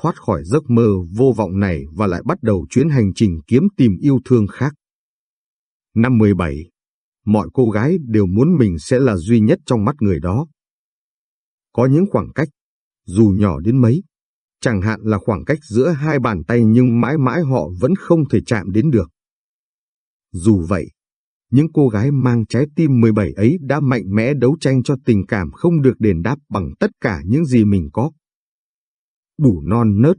Speaker 1: thoát khỏi giấc mơ vô vọng này và lại bắt đầu chuyến hành trình kiếm tìm yêu thương khác. Năm 17, mọi cô gái đều muốn mình sẽ là duy nhất trong mắt người đó. Có những khoảng cách, dù nhỏ đến mấy, chẳng hạn là khoảng cách giữa hai bàn tay nhưng mãi mãi họ vẫn không thể chạm đến được. Dù vậy, những cô gái mang trái tim 17 ấy đã mạnh mẽ đấu tranh cho tình cảm không được đền đáp bằng tất cả những gì mình có. Đủ non nớt,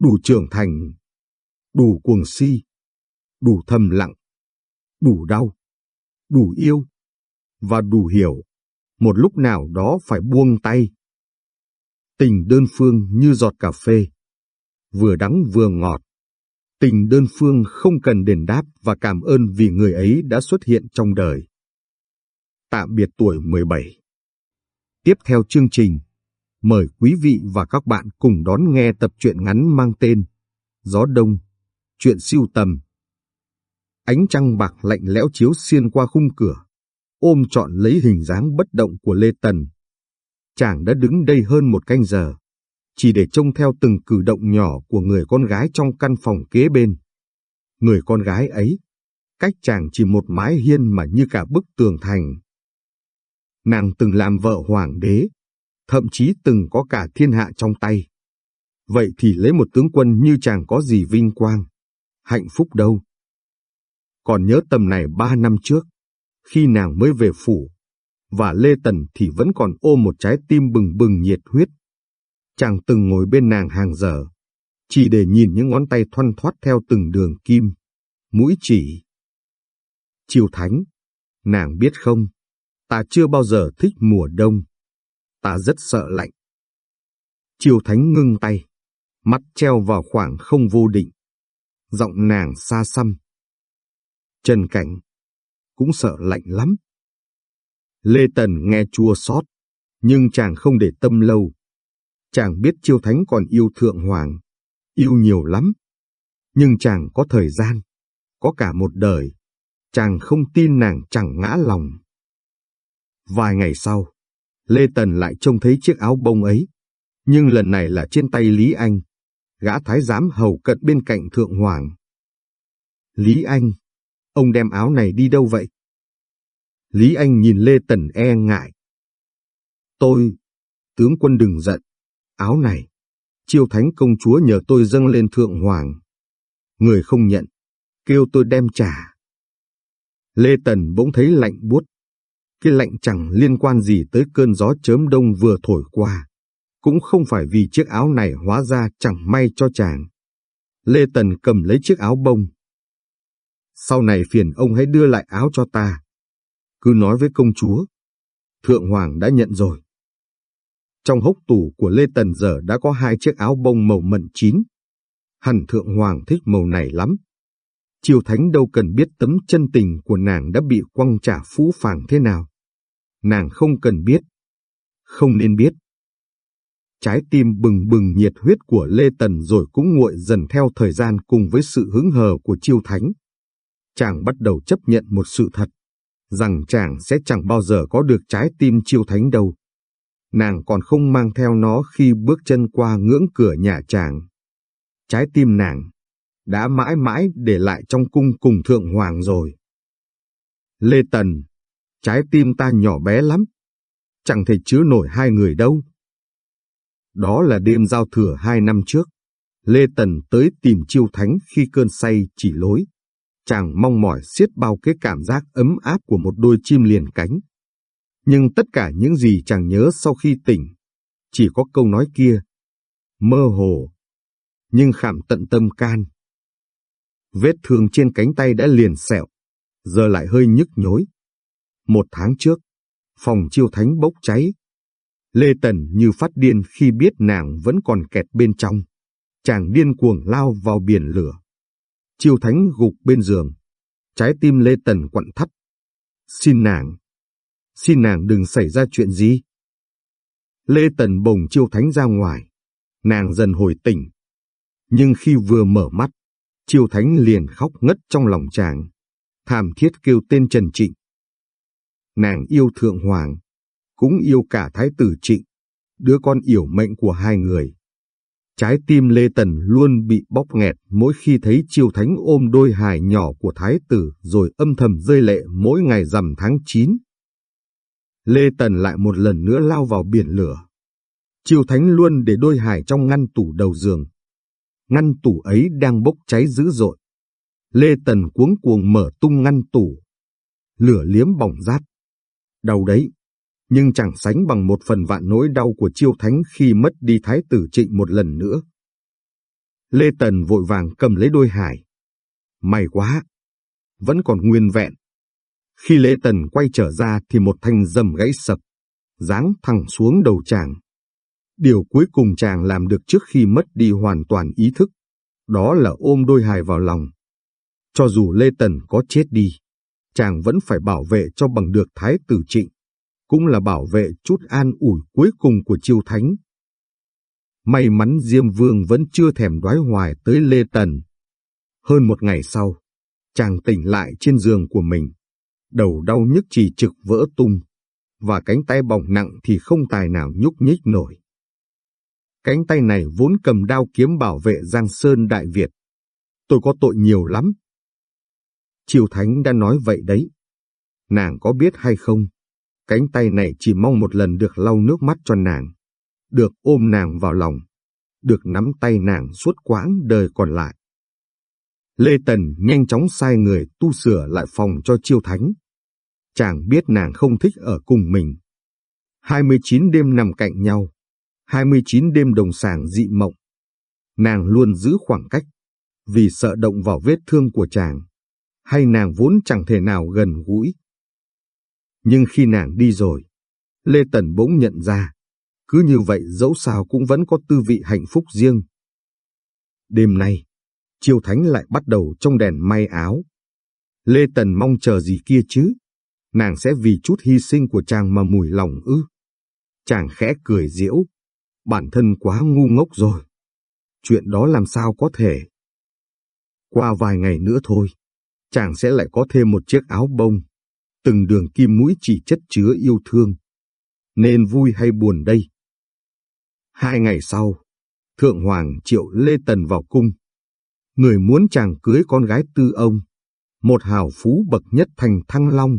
Speaker 1: đủ trưởng thành, đủ cuồng si, đủ thầm lặng, đủ đau, đủ yêu, và đủ hiểu, một lúc nào đó phải buông tay. Tình đơn phương như giọt cà phê, vừa đắng vừa ngọt. Tình đơn phương không cần đền đáp và cảm ơn vì người ấy đã xuất hiện trong đời. Tạm biệt tuổi 17 Tiếp theo chương trình, mời quý vị và các bạn cùng đón nghe tập truyện ngắn mang tên Gió Đông, chuyện siêu tầm. Ánh trăng bạc lạnh lẽo chiếu xuyên qua khung cửa, ôm trọn lấy hình dáng bất động của Lê Tần. Chàng đã đứng đây hơn một canh giờ, chỉ để trông theo từng cử động nhỏ của người con gái trong căn phòng kế bên. Người con gái ấy, cách chàng chỉ một mái hiên mà như cả bức tường thành. Nàng từng làm vợ hoàng đế, thậm chí từng có cả thiên hạ trong tay. Vậy thì lấy một tướng quân như chàng có gì vinh quang, hạnh phúc đâu. Còn nhớ tầm này ba năm trước, khi nàng mới về phủ, và Lê Tần thì vẫn còn ôm một trái tim bừng bừng nhiệt huyết. Chàng từng ngồi bên nàng hàng giờ, chỉ để nhìn những ngón tay thoăn thoát theo từng đường kim, mũi chỉ. Chiều Thánh, nàng biết không, ta chưa bao giờ thích mùa đông. Ta rất sợ lạnh. Chiều Thánh ngưng tay, mắt treo vào khoảng không vô định. Giọng nàng xa xăm. Trần Cảnh, cũng sợ lạnh lắm. Lê Tần nghe chua xót, nhưng chàng không để tâm lâu. Chàng biết Chiêu Thánh còn yêu Thượng Hoàng, yêu nhiều lắm. Nhưng chàng có thời gian, có cả một đời. Chàng không tin nàng chẳng ngã lòng. Vài ngày sau, Lê Tần lại trông thấy chiếc áo bông ấy, nhưng lần này là trên tay Lý Anh, gã thái giám hầu cận bên cạnh Thượng Hoàng. Lý Anh, ông đem áo này đi đâu vậy? Lý Anh nhìn Lê Tần e ngại. Tôi, tướng quân đừng giận, áo này, chiêu thánh công chúa nhờ tôi dâng lên thượng hoàng. Người không nhận, kêu tôi đem trả. Lê Tần bỗng thấy lạnh buốt. Cái lạnh chẳng liên quan gì tới cơn gió chớm đông vừa thổi qua. Cũng không phải vì chiếc áo này hóa ra chẳng may cho chàng. Lê Tần cầm lấy chiếc áo bông. Sau này phiền ông hãy đưa lại áo cho ta cứ nói với công chúa. Thượng Hoàng đã nhận rồi. Trong hốc tủ của Lê Tần giờ đã có hai chiếc áo bông màu mận chín. Hẳn Thượng Hoàng thích màu này lắm. Triều Thánh đâu cần biết tấm chân tình của nàng đã bị quăng trả phũ phàng thế nào. Nàng không cần biết. Không nên biết. Trái tim bừng bừng nhiệt huyết của Lê Tần rồi cũng nguội dần theo thời gian cùng với sự hứng hờ của Chiêu Thánh. Chàng bắt đầu chấp nhận một sự thật rằng chàng sẽ chẳng bao giờ có được trái tim chiêu thánh đâu. Nàng còn không mang theo nó khi bước chân qua ngưỡng cửa nhà chàng. Trái tim nàng đã mãi mãi để lại trong cung cùng thượng hoàng rồi. Lê Tần, trái tim ta nhỏ bé lắm, chẳng thể chứa nổi hai người đâu. Đó là đêm giao thừa hai năm trước. Lê Tần tới tìm Chiêu Thánh khi cơn say chỉ lối. Chàng mong mỏi xiết bao cái cảm giác ấm áp của một đôi chim liền cánh. Nhưng tất cả những gì chàng nhớ sau khi tỉnh, chỉ có câu nói kia. Mơ hồ, nhưng khảm tận tâm can. Vết thương trên cánh tay đã liền sẹo, giờ lại hơi nhức nhối. Một tháng trước, phòng chiêu thánh bốc cháy. Lê Tần như phát điên khi biết nàng vẫn còn kẹt bên trong. Chàng điên cuồng lao vào biển lửa. Chiêu thánh gục bên giường. Trái tim Lê Tần quặn thắt. Xin nàng. Xin nàng đừng xảy ra chuyện gì. Lê Tần bồng chiêu thánh ra ngoài. Nàng dần hồi tỉnh. Nhưng khi vừa mở mắt, chiêu thánh liền khóc ngất trong lòng chàng. Thảm thiết kêu tên Trần Trịnh nàng yêu thượng hoàng, cũng yêu cả thái tử trịnh, đứa con yểu mệnh của hai người. Trái tim Lê Tần luôn bị bóp nghẹt mỗi khi thấy chiêu thánh ôm đôi hài nhỏ của thái tử rồi âm thầm rơi lệ mỗi ngày rằm tháng 9. Lê Tần lại một lần nữa lao vào biển lửa. Chiêu thánh luôn để đôi hài trong ngăn tủ đầu giường. Ngăn tủ ấy đang bốc cháy dữ dội. Lê Tần cuống cuồng mở tung ngăn tủ. Lửa liếm bỏng rát, Đau đấy, nhưng chẳng sánh bằng một phần vạn nỗi đau của chiêu thánh khi mất đi thái tử trịnh một lần nữa. Lê Tần vội vàng cầm lấy đôi hải. May quá, vẫn còn nguyên vẹn. Khi Lê Tần quay trở ra thì một thanh dầm gãy sập, giáng thẳng xuống đầu chàng. Điều cuối cùng chàng làm được trước khi mất đi hoàn toàn ý thức, đó là ôm đôi hài vào lòng. Cho dù Lê Tần có chết đi, chàng vẫn phải bảo vệ cho bằng được thái tử trịnh, cũng là bảo vệ chút an ủi cuối cùng của triều thánh. May mắn Diêm Vương vẫn chưa thèm đoái hoài tới Lê Tần. Hơn một ngày sau, chàng tỉnh lại trên giường của mình, đầu đau nhức chỉ trực vỡ tung, và cánh tay bỏng nặng thì không tài nào nhúc nhích nổi. Cánh tay này vốn cầm đao kiếm bảo vệ Giang Sơn Đại Việt. Tôi có tội nhiều lắm, Triều Thánh đã nói vậy đấy. Nàng có biết hay không? Cánh tay này chỉ mong một lần được lau nước mắt cho nàng, được ôm nàng vào lòng, được nắm tay nàng suốt quãng đời còn lại. Lê Tần nhanh chóng sai người tu sửa lại phòng cho Chiêu Thánh. Chàng biết nàng không thích ở cùng mình. 29 đêm nằm cạnh nhau, 29 đêm đồng sàng dị mộng. Nàng luôn giữ khoảng cách, vì sợ động vào vết thương của chàng hay nàng vốn chẳng thể nào gần gũi. Nhưng khi nàng đi rồi, Lê Tần bỗng nhận ra, cứ như vậy dẫu sao cũng vẫn có tư vị hạnh phúc riêng. Đêm nay, Triều Thánh lại bắt đầu trong đèn may áo. Lê Tần mong chờ gì kia chứ? Nàng sẽ vì chút hy sinh của chàng mà mùi lòng ư? Chàng khẽ cười diễu, bản thân quá ngu ngốc rồi. Chuyện đó làm sao có thể? Qua vài ngày nữa thôi, chàng sẽ lại có thêm một chiếc áo bông. Từng đường kim mũi chỉ chất chứa yêu thương. Nên vui hay buồn đây? Hai ngày sau, Thượng Hoàng triệu Lê Tần vào cung. Người muốn chàng cưới con gái tư ông, một hào phú bậc nhất thành Thăng Long.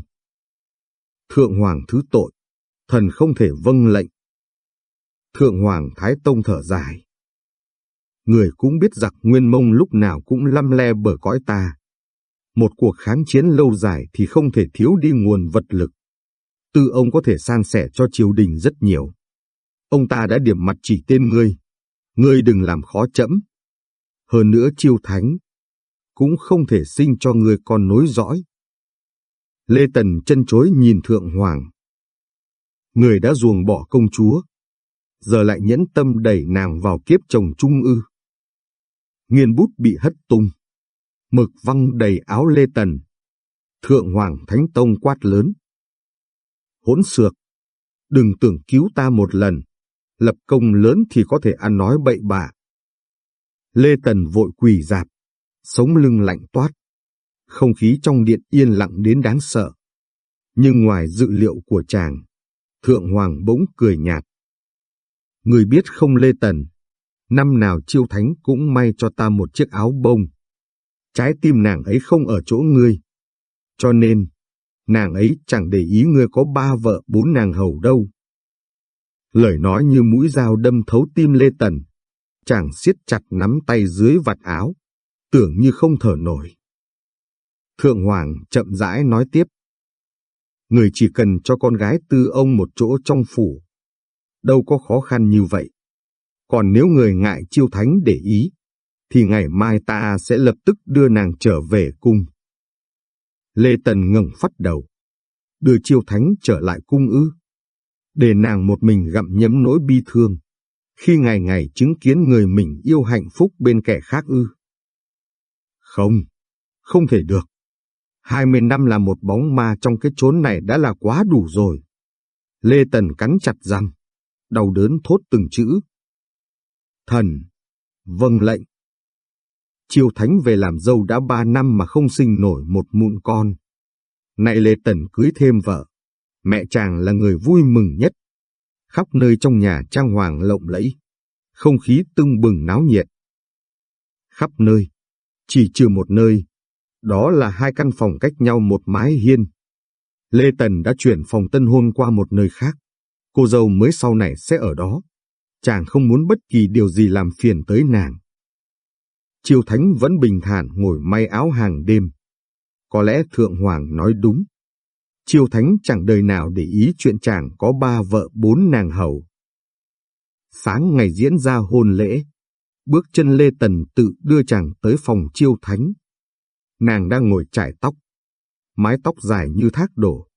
Speaker 1: Thượng Hoàng thứ tội, thần không thể vâng lệnh. Thượng Hoàng Thái Tông thở dài. Người cũng biết giặc nguyên mông lúc nào cũng lăm le bờ cõi ta. Một cuộc kháng chiến lâu dài thì không thể thiếu đi nguồn vật lực. Tư ông có thể san sẻ cho triều đình rất nhiều. Ông ta đã điểm mặt chỉ tên ngươi. Ngươi đừng làm khó chẫm. Hơn nữa chiêu thánh cũng không thể sinh cho ngươi con nối dõi. Lê Tần chân chối nhìn Thượng Hoàng. Người đã ruồng bỏ công chúa, giờ lại nhẫn tâm đẩy nàng vào kiếp chồng trung ư. Nghiên bút bị hất tung mực văng đầy áo lê tần. Thượng Hoàng Thánh Tông quát lớn. Hỗn xược, đừng tưởng cứu ta một lần, lập công lớn thì có thể ăn nói bậy bạ. Lê Tần vội quỳ dạp, sống lưng lạnh toát. Không khí trong điện yên lặng đến đáng sợ. Nhưng ngoài dự liệu của chàng, Thượng Hoàng bỗng cười nhạt. Người biết không Lê Tần, Năm nào chiêu thánh cũng may cho ta một chiếc áo bông. Trái tim nàng ấy không ở chỗ ngươi. Cho nên, nàng ấy chẳng để ý ngươi có ba vợ bốn nàng hầu đâu. Lời nói như mũi dao đâm thấu tim Lê Tần. Chàng siết chặt nắm tay dưới vạt áo, tưởng như không thở nổi. Thượng Hoàng chậm rãi nói tiếp. Người chỉ cần cho con gái tư ông một chỗ trong phủ. Đâu có khó khăn như vậy. Còn nếu người ngại chiêu thánh để ý, thì ngày mai ta sẽ lập tức đưa nàng trở về cung. Lê Tần ngẩng phát đầu. Đưa chiêu thánh trở lại cung ư. Để nàng một mình gặm nhấm nỗi bi thương. Khi ngày ngày chứng kiến người mình yêu hạnh phúc bên kẻ khác ư. Không, không thể được. Hai mươi năm là một bóng ma trong cái chốn này đã là quá đủ rồi. Lê Tần cắn chặt răng, đau đớn thốt từng chữ. Thần, vâng lệnh. Chiêu Thánh về làm dâu đã ba năm mà không sinh nổi một mụn con. Nay Lê Tần cưới thêm vợ. Mẹ chàng là người vui mừng nhất. Khắp nơi trong nhà trang hoàng lộng lẫy. Không khí tưng bừng náo nhiệt. Khắp nơi. Chỉ trừ một nơi. Đó là hai căn phòng cách nhau một mái hiên. Lê Tần đã chuyển phòng tân hôn qua một nơi khác. Cô dâu mới sau này sẽ ở đó. Chàng không muốn bất kỳ điều gì làm phiền tới nàng. Triều Thánh vẫn bình thản ngồi may áo hàng đêm. Có lẽ Thượng Hoàng nói đúng. Triều Thánh chẳng đời nào để ý chuyện chàng có ba vợ bốn nàng hầu. Sáng ngày diễn ra hôn lễ, bước chân Lê Tần tự đưa chàng tới phòng Triều Thánh. Nàng đang ngồi trải tóc, mái tóc dài như thác đổ,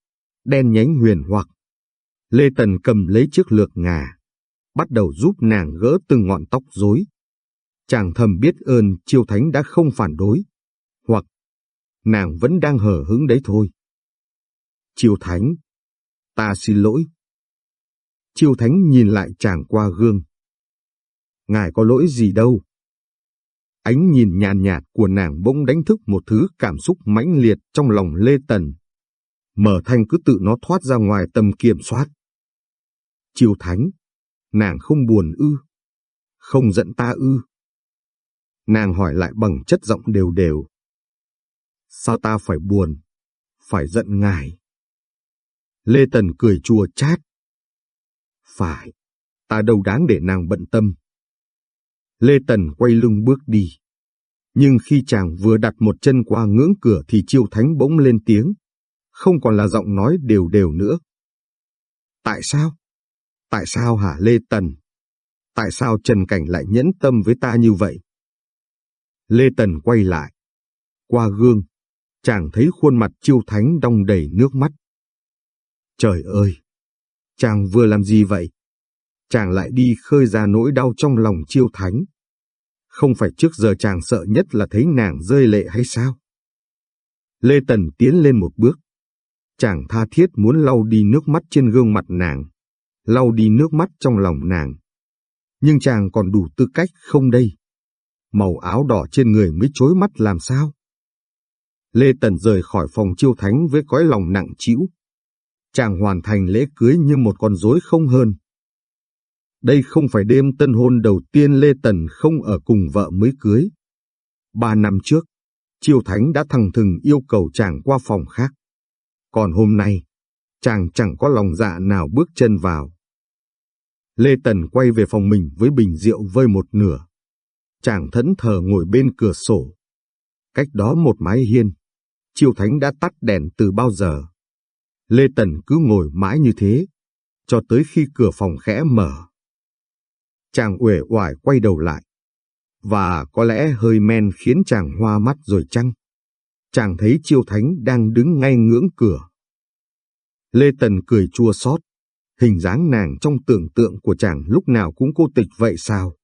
Speaker 1: đen nhánh huyền hoặc. Lê Tần cầm lấy chiếc lược ngà, bắt đầu giúp nàng gỡ từng ngọn tóc rối chàng thầm biết ơn chiêu thánh đã không phản đối, hoặc nàng vẫn đang hờ hững đấy thôi. Chiêu thánh, ta xin lỗi. Chiêu thánh nhìn lại chàng qua gương. Ngài có lỗi gì đâu. Ánh nhìn nhàn nhạt của nàng bỗng đánh thức một thứ cảm xúc mãnh liệt trong lòng Lê Tần. Mở thanh cứ tự nó thoát ra ngoài tầm kiểm soát. Chiêu thánh, nàng không buồn ư, không giận ta ư. Nàng hỏi lại bằng chất giọng đều đều. Sao ta phải buồn, phải giận ngài? Lê Tần cười chua chát. Phải, ta đâu đáng để nàng bận tâm. Lê Tần quay lưng bước đi. Nhưng khi chàng vừa đặt một chân qua ngưỡng cửa thì chiêu thánh bỗng lên tiếng. Không còn là giọng nói đều đều nữa. Tại sao? Tại sao hả Lê Tần? Tại sao Trần Cảnh lại nhẫn tâm với ta như vậy? Lê Tần quay lại. Qua gương, chàng thấy khuôn mặt chiêu thánh đong đầy nước mắt. Trời ơi! Chàng vừa làm gì vậy? Chàng lại đi khơi ra nỗi đau trong lòng chiêu thánh. Không phải trước giờ chàng sợ nhất là thấy nàng rơi lệ hay sao? Lê Tần tiến lên một bước. Chàng tha thiết muốn lau đi nước mắt trên gương mặt nàng, lau đi nước mắt trong lòng nàng. Nhưng chàng còn đủ tư cách không đây? Màu áo đỏ trên người mới chối mắt làm sao. Lê Tần rời khỏi phòng chiêu thánh với cõi lòng nặng trĩu. Chàng hoàn thành lễ cưới như một con rối không hơn. Đây không phải đêm tân hôn đầu tiên Lê Tần không ở cùng vợ mới cưới. Ba năm trước, Chiêu Thánh đã thằng thừng yêu cầu chàng qua phòng khác. Còn hôm nay, chàng chẳng có lòng dạ nào bước chân vào. Lê Tần quay về phòng mình với bình rượu vơi một nửa chàng thẫn thờ ngồi bên cửa sổ. Cách đó một mái hiên, Chiêu Thánh đã tắt đèn từ bao giờ. Lê Tần cứ ngồi mãi như thế, cho tới khi cửa phòng khẽ mở. Chàng uể oải quay đầu lại, và có lẽ hơi men khiến chàng hoa mắt rồi chăng? Chàng thấy Chiêu Thánh đang đứng ngay ngưỡng cửa. Lê Tần cười chua xót, hình dáng nàng trong tưởng tượng của chàng lúc nào cũng cô tịch vậy sao?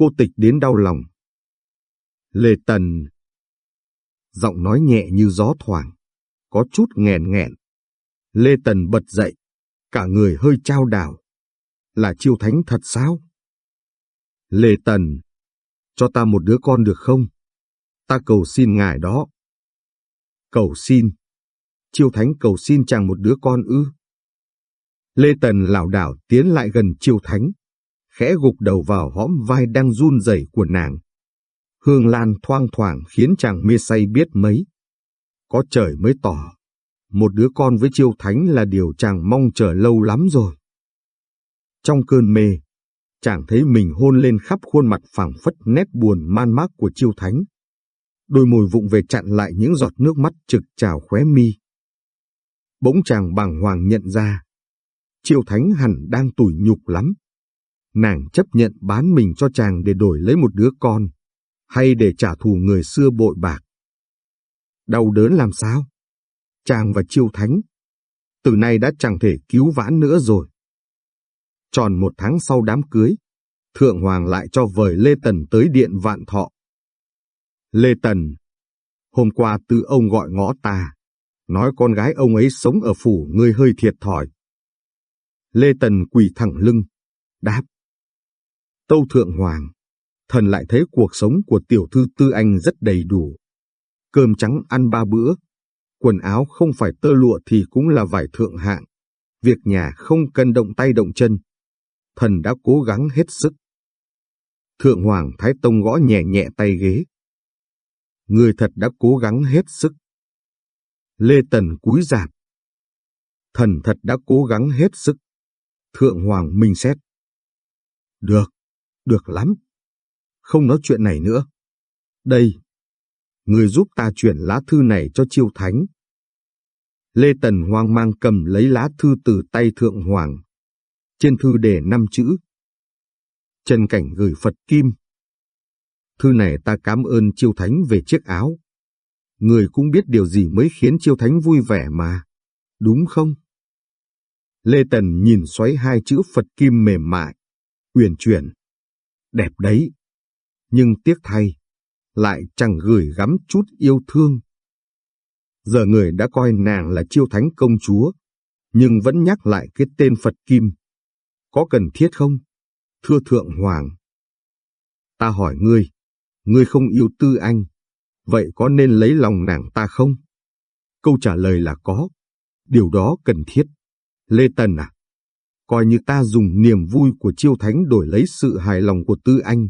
Speaker 1: Cô tịch đến đau lòng. Lê Tần Giọng nói nhẹ như gió thoảng, có chút nghẹn nghẹn. Lê Tần bật dậy, cả người hơi trao đảo. Là chiêu thánh thật sao? Lê Tần, cho ta một đứa con được không? Ta cầu xin ngài đó. Cầu xin. Chiêu thánh cầu xin chàng một đứa con ư. Lê Tần lảo đảo tiến lại gần chiêu thánh, khẽ gục đầu vào hõm vai đang run rẩy của nàng. Hương lan thoang thoảng khiến chàng mê say biết mấy. Có trời mới tỏ, một đứa con với chiêu thánh là điều chàng mong chờ lâu lắm rồi. Trong cơn mê, chàng thấy mình hôn lên khắp khuôn mặt phảng phất nét buồn man mác của chiêu thánh. Đôi môi vụng về chặn lại những giọt nước mắt trực trào khóe mi. Bỗng chàng bàng hoàng nhận ra, chiêu thánh hẳn đang tủi nhục lắm. Nàng chấp nhận bán mình cho chàng để đổi lấy một đứa con, hay để trả thù người xưa bội bạc. Đau đớn làm sao? Chàng và chiêu thánh, từ nay đã chẳng thể cứu vãn nữa rồi. Tròn một tháng sau đám cưới, Thượng Hoàng lại cho vời Lê Tần tới điện vạn thọ. Lê Tần, hôm qua tư ông gọi ngõ ta, nói con gái ông ấy sống ở phủ ngươi hơi thiệt thòi. Lê Tần quỳ thẳng lưng, đáp. Tâu Thượng Hoàng, thần lại thấy cuộc sống của tiểu thư Tư Anh rất đầy đủ. Cơm trắng ăn ba bữa, quần áo không phải tơ lụa thì cũng là vải thượng hạng. Việc nhà không cần động tay động chân. Thần đã cố gắng hết sức. Thượng Hoàng Thái Tông gõ nhẹ nhẹ tay ghế. Người thật đã cố gắng hết sức. Lê Tần cúi giảm. Thần thật đã cố gắng hết sức. Thượng Hoàng minh xét. Được, được lắm. Không nói chuyện này nữa. Đây, người giúp ta chuyển lá thư này cho chiêu thánh. Lê Tần hoang mang cầm lấy lá thư từ tay Thượng Hoàng. Trên thư đề năm chữ. Trần Cảnh gửi Phật Kim. Thư này ta cảm ơn chiêu thánh về chiếc áo. Người cũng biết điều gì mới khiến chiêu thánh vui vẻ mà. Đúng không? Lê Tần nhìn xoáy hai chữ Phật Kim mềm mại, uyển chuyển. Đẹp đấy. Nhưng tiếc thay, lại chẳng gửi gắm chút yêu thương. Giờ người đã coi nàng là chiêu thánh công chúa, nhưng vẫn nhắc lại cái tên Phật Kim. Có cần thiết không? Thưa Thượng Hoàng. Ta hỏi ngươi, ngươi không yêu Tư Anh, vậy có nên lấy lòng nàng ta không? Câu trả lời là có. Điều đó cần thiết. Lê Tần à, coi như ta dùng niềm vui của chiêu thánh đổi lấy sự hài lòng của Tư Anh.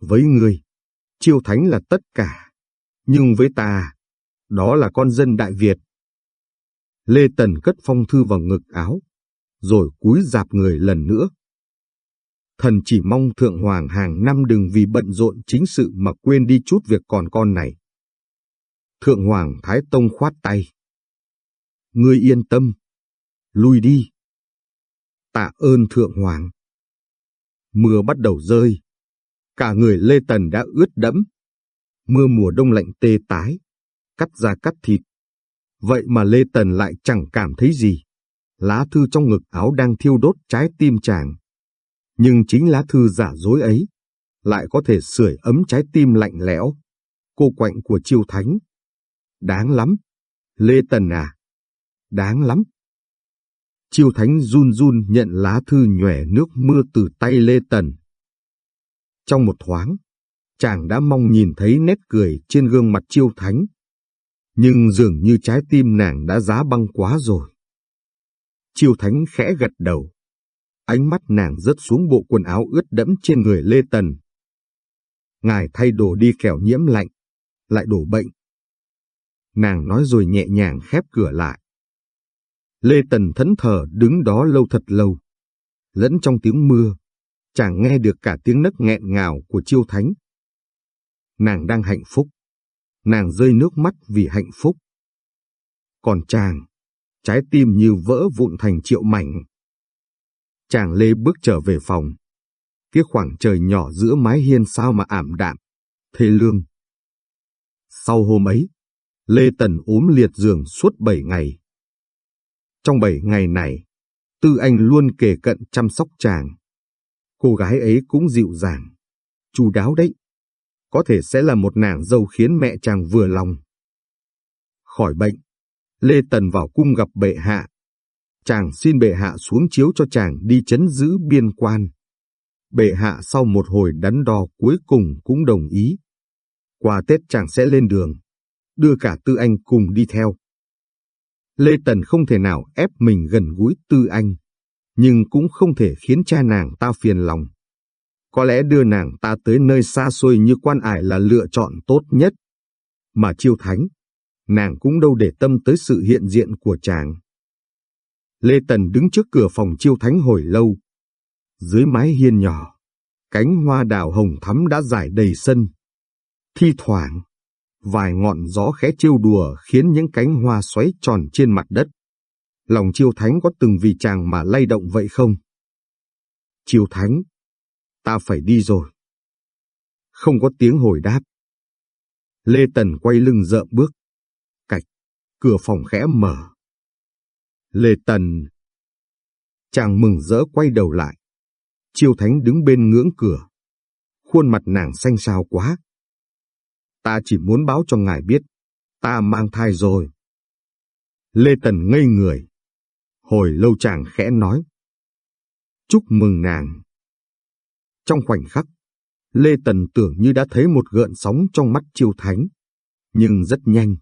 Speaker 1: Với ngươi, chiêu thánh là tất cả, nhưng với ta, đó là con dân Đại Việt. Lê Tần cất phong thư vào ngực áo, rồi cúi dạp người lần nữa. Thần chỉ mong Thượng Hoàng hàng năm đừng vì bận rộn chính sự mà quên đi chút việc còn con này. Thượng Hoàng Thái Tông khoát tay. Ngươi yên tâm, lui đi. Tạ ơn Thượng Hoàng. Mưa bắt đầu rơi. Cả người Lê Tần đã ướt đẫm. Mưa mùa đông lạnh tê tái, cắt da cắt thịt. Vậy mà Lê Tần lại chẳng cảm thấy gì. Lá thư trong ngực áo đang thiêu đốt trái tim chàng. Nhưng chính lá thư giả dối ấy lại có thể sưởi ấm trái tim lạnh lẽo, cô quạnh của chiêu thánh. Đáng lắm, Lê Tần à, đáng lắm. Chiêu thánh run run nhận lá thư nhòe nước mưa từ tay Lê Tần. Trong một thoáng, chàng đã mong nhìn thấy nét cười trên gương mặt chiêu thánh. Nhưng dường như trái tim nàng đã giá băng quá rồi. Chiêu thánh khẽ gật đầu. Ánh mắt nàng rớt xuống bộ quần áo ướt đẫm trên người Lê Tần. Ngài thay đồ đi kẻo nhiễm lạnh, lại đổ bệnh. Nàng nói rồi nhẹ nhàng khép cửa lại. Lê Tần thẫn thờ đứng đó lâu thật lâu. Lẫn trong tiếng mưa, chàng nghe được cả tiếng nấc nghẹn ngào của chiêu thánh. Nàng đang hạnh phúc. Nàng rơi nước mắt vì hạnh phúc. Còn chàng, trái tim như vỡ vụn thành triệu mảnh. Chàng Lê bước trở về phòng. Cái khoảng trời nhỏ giữa mái hiên sao mà ảm đạm, thê lương. Sau hôm ấy, Lê Tần ốm liệt giường suốt bảy ngày. Trong bảy ngày này, Tư Anh luôn kề cận chăm sóc chàng. Cô gái ấy cũng dịu dàng, chu đáo đấy. Có thể sẽ là một nàng dâu khiến mẹ chàng vừa lòng. Khỏi bệnh, Lê Tần vào cung gặp bệ hạ. Chàng xin bệ hạ xuống chiếu cho chàng đi chấn giữ biên quan. Bệ hạ sau một hồi đắn đo cuối cùng cũng đồng ý. Qua Tết chàng sẽ lên đường, đưa cả Tư Anh cùng đi theo. Lê Tần không thể nào ép mình gần gũi Tư Anh, nhưng cũng không thể khiến cha nàng ta phiền lòng. Có lẽ đưa nàng ta tới nơi xa xôi như quan ải là lựa chọn tốt nhất. Mà chiêu thánh, nàng cũng đâu để tâm tới sự hiện diện của chàng. Lê Tần đứng trước cửa phòng chiêu thánh hồi lâu. Dưới mái hiên nhỏ, cánh hoa đào hồng thắm đã dài đầy sân. Thi thoảng, vài ngọn gió khẽ trêu đùa khiến những cánh hoa xoáy tròn trên mặt đất. Lòng chiêu thánh có từng vì chàng mà lay động vậy không? Chiêu thánh, ta phải đi rồi. Không có tiếng hồi đáp. Lê Tần quay lưng dợm bước. Cạch, cửa phòng khẽ mở. Lê Tần. Chàng mừng rỡ quay đầu lại. Chiêu Thánh đứng bên ngưỡng cửa. Khuôn mặt nàng xanh xao quá. Ta chỉ muốn báo cho ngài biết, ta mang thai rồi. Lê Tần ngây người. Hồi lâu chàng khẽ nói. Chúc mừng nàng. Trong khoảnh khắc, Lê Tần tưởng như đã thấy một gợn sóng trong mắt Chiêu Thánh. Nhưng rất nhanh,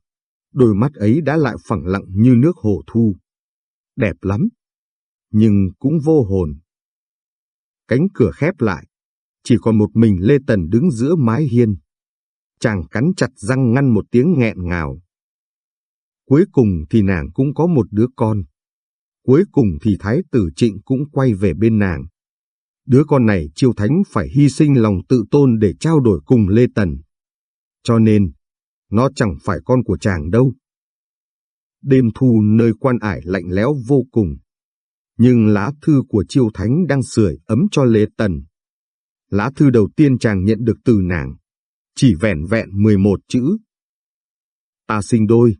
Speaker 1: đôi mắt ấy đã lại phẳng lặng như nước hồ thu đẹp lắm, nhưng cũng vô hồn. Cánh cửa khép lại, chỉ còn một mình Lê Tần đứng giữa mái hiên. Chàng cắn chặt răng ngăn một tiếng nghẹn ngào. Cuối cùng thì nàng cũng có một đứa con. Cuối cùng thì Thái tử Trịnh cũng quay về bên nàng. Đứa con này Chiêu Thánh phải hy sinh lòng tự tôn để trao đổi cùng Lê Tần. Cho nên, nó chẳng phải con của chàng đâu. Đêm thu nơi quan ải lạnh lẽo vô cùng. Nhưng lá thư của Chiêu Thánh đang sưởi ấm cho Lê Tần. Lá thư đầu tiên chàng nhận được từ nàng, chỉ vẹn vẹn 11 chữ. Ta sinh đôi,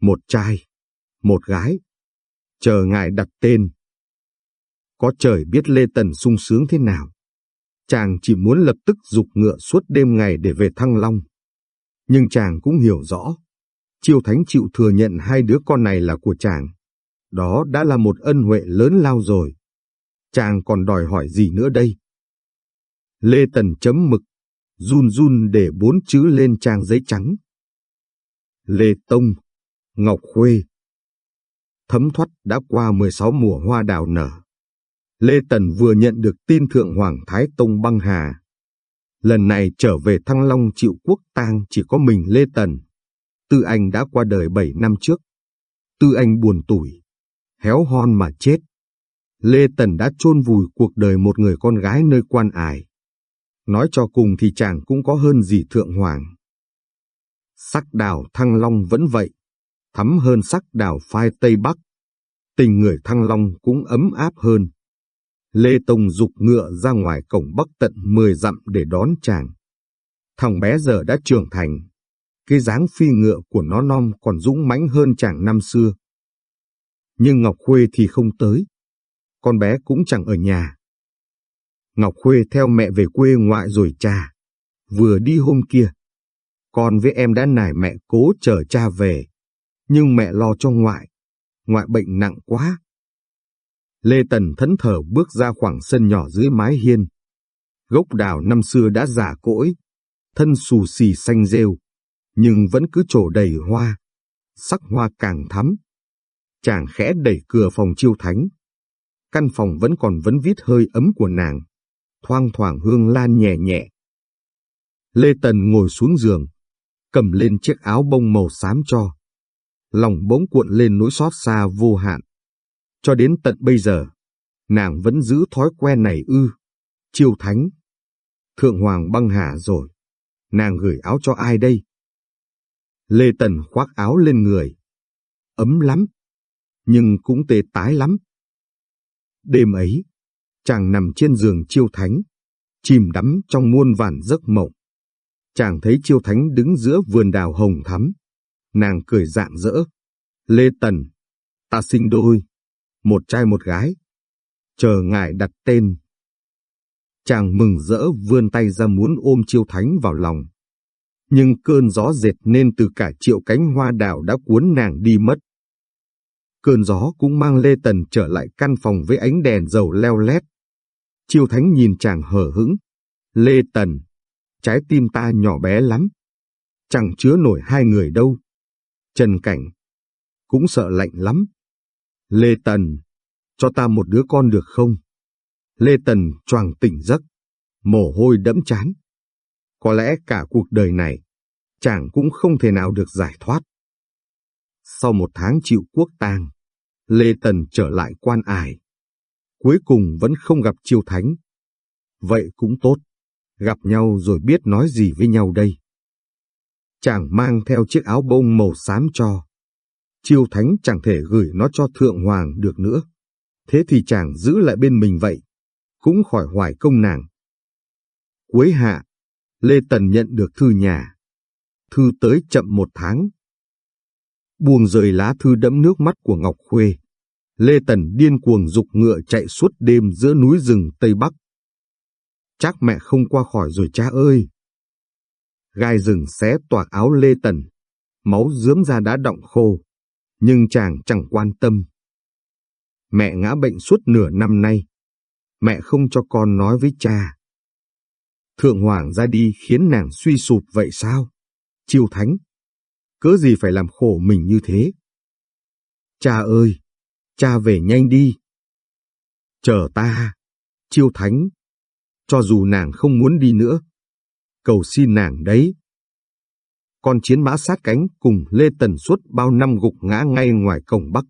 Speaker 1: một trai, một gái, chờ ngài đặt tên. Có trời biết Lê Tần sung sướng thế nào. Chàng chỉ muốn lập tức dục ngựa suốt đêm ngày để về Thăng Long. Nhưng chàng cũng hiểu rõ, Chiêu Thánh chịu thừa nhận hai đứa con này là của chàng. Đó đã là một ân huệ lớn lao rồi. Chàng còn đòi hỏi gì nữa đây? Lê Tần chấm mực, run run để bốn chữ lên trang giấy trắng. Lê Tông, Ngọc Khuê. Thấm thoát đã qua 16 mùa hoa đào nở. Lê Tần vừa nhận được tin Thượng Hoàng Thái Tông băng hà. Lần này trở về Thăng Long chịu quốc tang chỉ có mình Lê Tần. Tư Anh đã qua đời 7 năm trước. Tư Anh buồn tủi, héo hon mà chết. Lê Tần đã chôn vùi cuộc đời một người con gái nơi quan ải. Nói cho cùng thì chàng cũng có hơn gì thượng hoàng. Sắc đào Thăng Long vẫn vậy, thắm hơn sắc đào phai Tây Bắc. Tình người Thăng Long cũng ấm áp hơn. Lê Tông dục ngựa ra ngoài cổng Bắc tận 10 dặm để đón chàng. Thằng bé giờ đã trưởng thành, cái dáng phi ngựa của nó non còn dũng mãnh hơn chàng năm xưa. Nhưng Ngọc Khuê thì không tới. Con bé cũng chẳng ở nhà. Ngọc Khuê theo mẹ về quê ngoại rồi cha. Vừa đi hôm kia. Con với em đã nài mẹ cố chờ cha về. Nhưng mẹ lo cho ngoại. Ngoại bệnh nặng quá. Lê Tần thẫn thờ bước ra khoảng sân nhỏ dưới mái hiên. Gốc đào năm xưa đã già cỗi, thân xù xì xanh rêu, nhưng vẫn cứ trổ đầy hoa, sắc hoa càng thắm. Chàng khẽ đẩy cửa phòng chiêu thánh. Căn phòng vẫn còn vấn vít hơi ấm của nàng, thoang thoảng hương lan nhẹ nhẹ. Lê Tần ngồi xuống giường, cầm lên chiếc áo bông màu xám cho. Lòng bỗng cuộn lên nỗi xót xa vô hạn. Cho đến tận bây giờ, nàng vẫn giữ thói quen này ư. Chiêu thánh. Thượng Hoàng băng hà rồi. Nàng gửi áo cho ai đây? Lê Tần khoác áo lên người. Ấm lắm, nhưng cũng tê tái lắm. Đêm ấy, chàng nằm trên giường chiêu thánh, chìm đắm trong muôn vàn giấc mộng. Chàng thấy chiêu thánh đứng giữa vườn đào hồng thắm. Nàng cười rạng rỡ. Lê Tần, ta sinh đôi, một trai một gái. Chờ ngài đặt tên. Chàng mừng rỡ vươn tay ra muốn ôm chiêu thánh vào lòng nhưng cơn gió dệt nên từ cả triệu cánh hoa đào đã cuốn nàng đi mất. Cơn gió cũng mang Lê Tần trở lại căn phòng với ánh đèn dầu leo lét. Chiêu Thánh nhìn chàng hở hững. Lê Tần, trái tim ta nhỏ bé lắm. Chẳng chứa nổi hai người đâu. Trần Cảnh, cũng sợ lạnh lắm. Lê Tần, cho ta một đứa con được không? Lê Tần choàng tỉnh giấc. mồ hôi đẫm chán. Có lẽ cả cuộc đời này, chàng cũng không thể nào được giải thoát. Sau một tháng chịu quốc tang, Lê Tần trở lại quan ải. Cuối cùng vẫn không gặp Chiêu Thánh. Vậy cũng tốt, gặp nhau rồi biết nói gì với nhau đây. Chàng mang theo chiếc áo bông màu xám cho. Chiêu Thánh chẳng thể gửi nó cho Thượng Hoàng được nữa. Thế thì chàng giữ lại bên mình vậy, cũng khỏi hoài công nàng. Cuối hạ, Lê Tần nhận được thư nhà. Thư tới chậm một tháng. Buông rời lá thư đẫm nước mắt của Ngọc Khuê. Lê Tần điên cuồng dục ngựa chạy suốt đêm giữa núi rừng Tây Bắc. Chắc mẹ không qua khỏi rồi cha ơi. Gai rừng xé toạc áo Lê Tần, máu dướm ra đã động khô, nhưng chàng chẳng quan tâm. Mẹ ngã bệnh suốt nửa năm nay, mẹ không cho con nói với cha. Thượng Hoàng ra đi khiến nàng suy sụp vậy sao? Chiêu Thánh, cớ gì phải làm khổ mình như thế? Cha ơi, cha về nhanh đi. Chờ ta, Chiêu Thánh, cho dù nàng không muốn đi nữa. Cầu xin nàng đấy. Con chiến mã sát cánh cùng Lê Tần suốt bao năm gục ngã ngay ngoài cổng Bắc.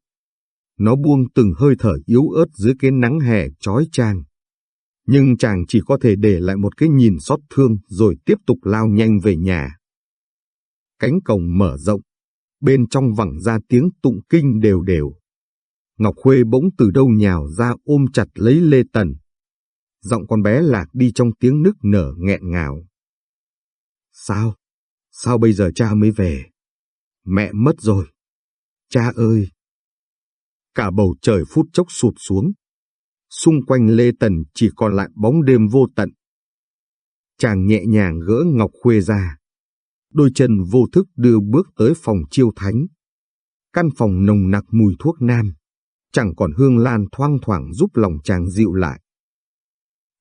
Speaker 1: Nó buông từng hơi thở yếu ớt dưới cái nắng hè chói chang. Nhưng chàng chỉ có thể để lại một cái nhìn xót thương rồi tiếp tục lao nhanh về nhà. Cánh cổng mở rộng, bên trong vẳng ra tiếng tụng kinh đều đều. Ngọc Khuê bỗng từ đâu nhào ra ôm chặt lấy Lê Tần. Giọng con bé lạc đi trong tiếng nức nở nghẹn ngào. Sao? Sao bây giờ cha mới về? Mẹ mất rồi. Cha ơi! Cả bầu trời phút chốc sụp xuống. Xung quanh Lê Tần chỉ còn lại bóng đêm vô tận. Chàng nhẹ nhàng gỡ Ngọc Khuê ra. Đôi chân vô thức đưa bước tới phòng chiêu thánh. Căn phòng nồng nặc mùi thuốc nam. Chẳng còn hương lan thoang thoảng giúp lòng chàng dịu lại.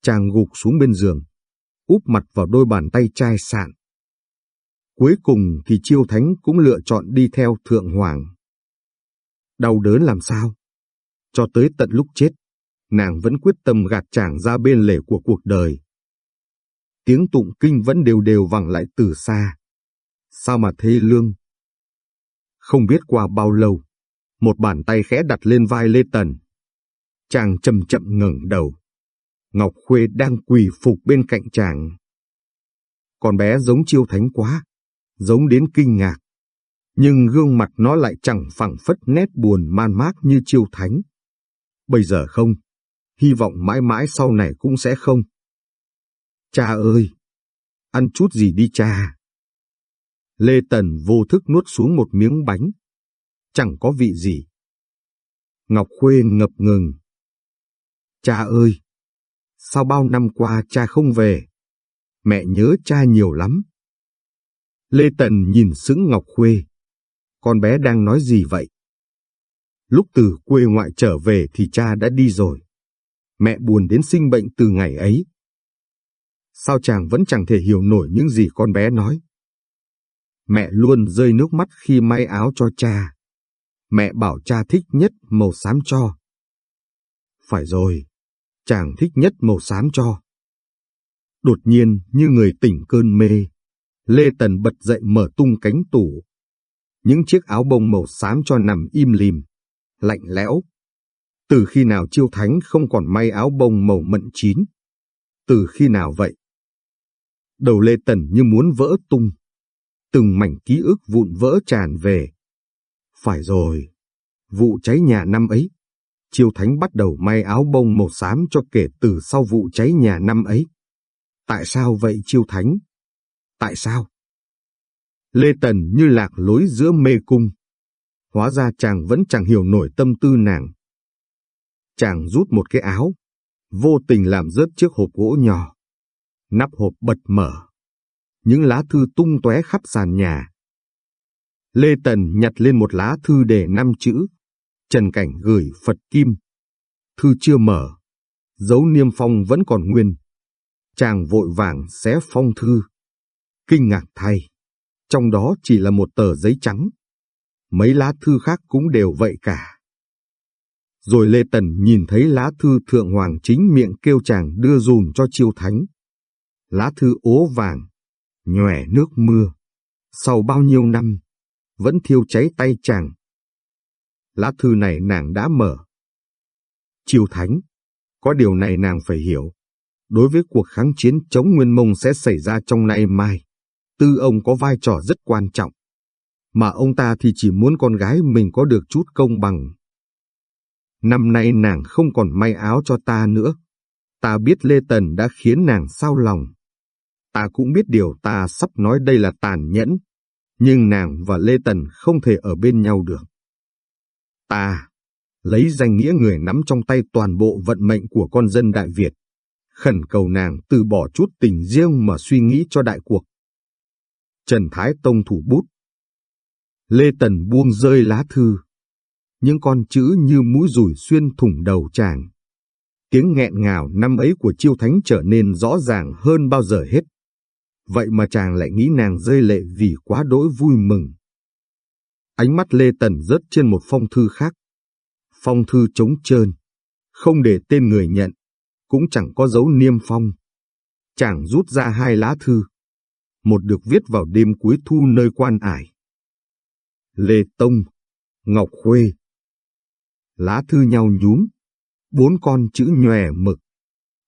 Speaker 1: Chàng gục xuống bên giường, úp mặt vào đôi bàn tay chai sạn. Cuối cùng thì Chiêu Thánh cũng lựa chọn đi theo Thượng Hoàng. Đau đớn làm sao? Cho tới tận lúc chết, nàng vẫn quyết tâm gạt chàng ra bên lề của cuộc đời. Tiếng tụng kinh vẫn đều đều vẳng lại từ xa. Sao mà thê lương? Không biết qua bao lâu, một bàn tay khẽ đặt lên vai Lê Tần. Chàng chậm chậm ngẩng đầu. Ngọc Khuê đang quỳ phục bên cạnh chàng. Con bé giống chiêu thánh quá, giống đến kinh ngạc. Nhưng gương mặt nó lại chẳng phẳng phất nét buồn man mác như chiêu thánh. Bây giờ không, hy vọng mãi mãi sau này cũng sẽ không. Cha ơi! Ăn chút gì đi cha! Lê Tần vô thức nuốt xuống một miếng bánh. Chẳng có vị gì. Ngọc Khuê ngập ngừng. Cha ơi! Sao bao năm qua cha không về? Mẹ nhớ cha nhiều lắm. Lê Tần nhìn sững Ngọc Khuê. Con bé đang nói gì vậy? Lúc từ quê ngoại trở về thì cha đã đi rồi. Mẹ buồn đến sinh bệnh từ ngày ấy. Sao chàng vẫn chẳng thể hiểu nổi những gì con bé nói? Mẹ luôn rơi nước mắt khi may áo cho cha. Mẹ bảo cha thích nhất màu xám cho. Phải rồi, chàng thích nhất màu xám cho. Đột nhiên như người tỉnh cơn mê, Lê Tần bật dậy mở tung cánh tủ. Những chiếc áo bông màu xám cho nằm im lìm, lạnh lẽo. Từ khi nào chiêu thánh không còn may áo bông màu mận chín? Từ khi nào vậy? Đầu Lê Tần như muốn vỡ tung. Từng mảnh ký ức vụn vỡ tràn về. Phải rồi, vụ cháy nhà năm ấy, Chiêu Thánh bắt đầu may áo bông màu xám cho kể từ sau vụ cháy nhà năm ấy. Tại sao vậy Chiêu Thánh? Tại sao? Lê Tần như lạc lối giữa mê cung. Hóa ra chàng vẫn chẳng hiểu nổi tâm tư nàng. Chàng rút một cái áo, vô tình làm rớt chiếc hộp gỗ nhỏ. Nắp hộp bật mở. Những lá thư tung tóe khắp sàn nhà. Lê Tần nhặt lên một lá thư để năm chữ Trần Cảnh gửi Phật Kim. Thư chưa mở, dấu niêm phong vẫn còn nguyên. Chàng vội vàng xé phong thư. Kinh ngạc thay, trong đó chỉ là một tờ giấy trắng. Mấy lá thư khác cũng đều vậy cả. Rồi Lê Tần nhìn thấy lá thư Thượng Hoàng chính miệng kêu chàng đưa dùm cho chiêu thánh. Lá thư ố vàng, nhòe nước mưa. Sau bao nhiêu năm, vẫn thiêu cháy tay chàng. Lá thư này nàng đã mở. Chiêu Thánh, có điều này nàng phải hiểu. Đối với cuộc kháng chiến chống Nguyên Mông sẽ xảy ra trong nay mai, tư ông có vai trò rất quan trọng. Mà ông ta thì chỉ muốn con gái mình có được chút công bằng. Năm nay nàng không còn may áo cho ta nữa. Ta biết Lê Tần đã khiến nàng sao lòng. Ta cũng biết điều ta sắp nói đây là tàn nhẫn, nhưng nàng và Lê Tần không thể ở bên nhau được. Ta, lấy danh nghĩa người nắm trong tay toàn bộ vận mệnh của con dân Đại Việt, khẩn cầu nàng từ bỏ chút tình riêng mà suy nghĩ cho đại cuộc. Trần Thái Tông thủ bút. Lê Tần buông rơi lá thư. Những con chữ như mũi rùi xuyên thủng đầu chàng. Tiếng nghẹn ngào năm ấy của chiêu thánh trở nên rõ ràng hơn bao giờ hết. Vậy mà chàng lại nghĩ nàng rơi lệ vì quá đỗi vui mừng. Ánh mắt Lê Tần rớt trên một phong thư khác. Phong thư trống trơn, không để tên người nhận, cũng chẳng có dấu niêm phong. Chàng rút ra hai lá thư. Một được viết vào đêm cuối thu nơi quan ải. Lê Tông, Ngọc Khuê. Lá thư nhau nhúm, bốn con chữ nhòe mực.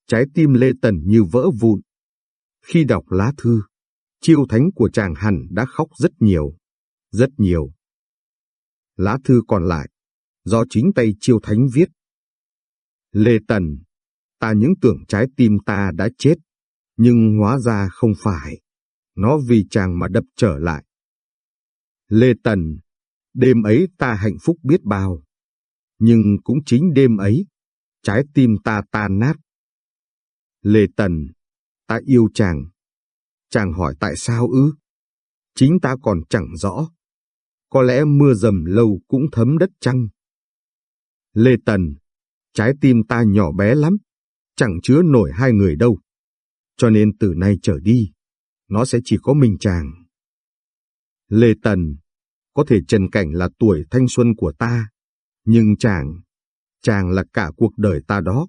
Speaker 1: Trái tim Lê Tần như vỡ vụn. Khi đọc lá thư, chiêu thánh của chàng hẳn đã khóc rất nhiều, rất nhiều. Lá thư còn lại, do chính tay chiêu thánh viết. Lê Tần, ta những tưởng trái tim ta đã chết, nhưng hóa ra không phải. Nó vì chàng mà đập trở lại. Lê Tần, đêm ấy ta hạnh phúc biết bao. Nhưng cũng chính đêm ấy, trái tim ta tan nát. Lê Tần, ta yêu chàng. Chàng hỏi tại sao ư? Chính ta còn chẳng rõ. Có lẽ mưa dầm lâu cũng thấm đất chăng? Lê Tần, trái tim ta nhỏ bé lắm, chẳng chứa nổi hai người đâu. Cho nên từ nay trở đi, nó sẽ chỉ có mình chàng. Lê Tần, có thể Trần Cảnh là tuổi thanh xuân của ta, nhưng chàng, chàng là cả cuộc đời ta đó.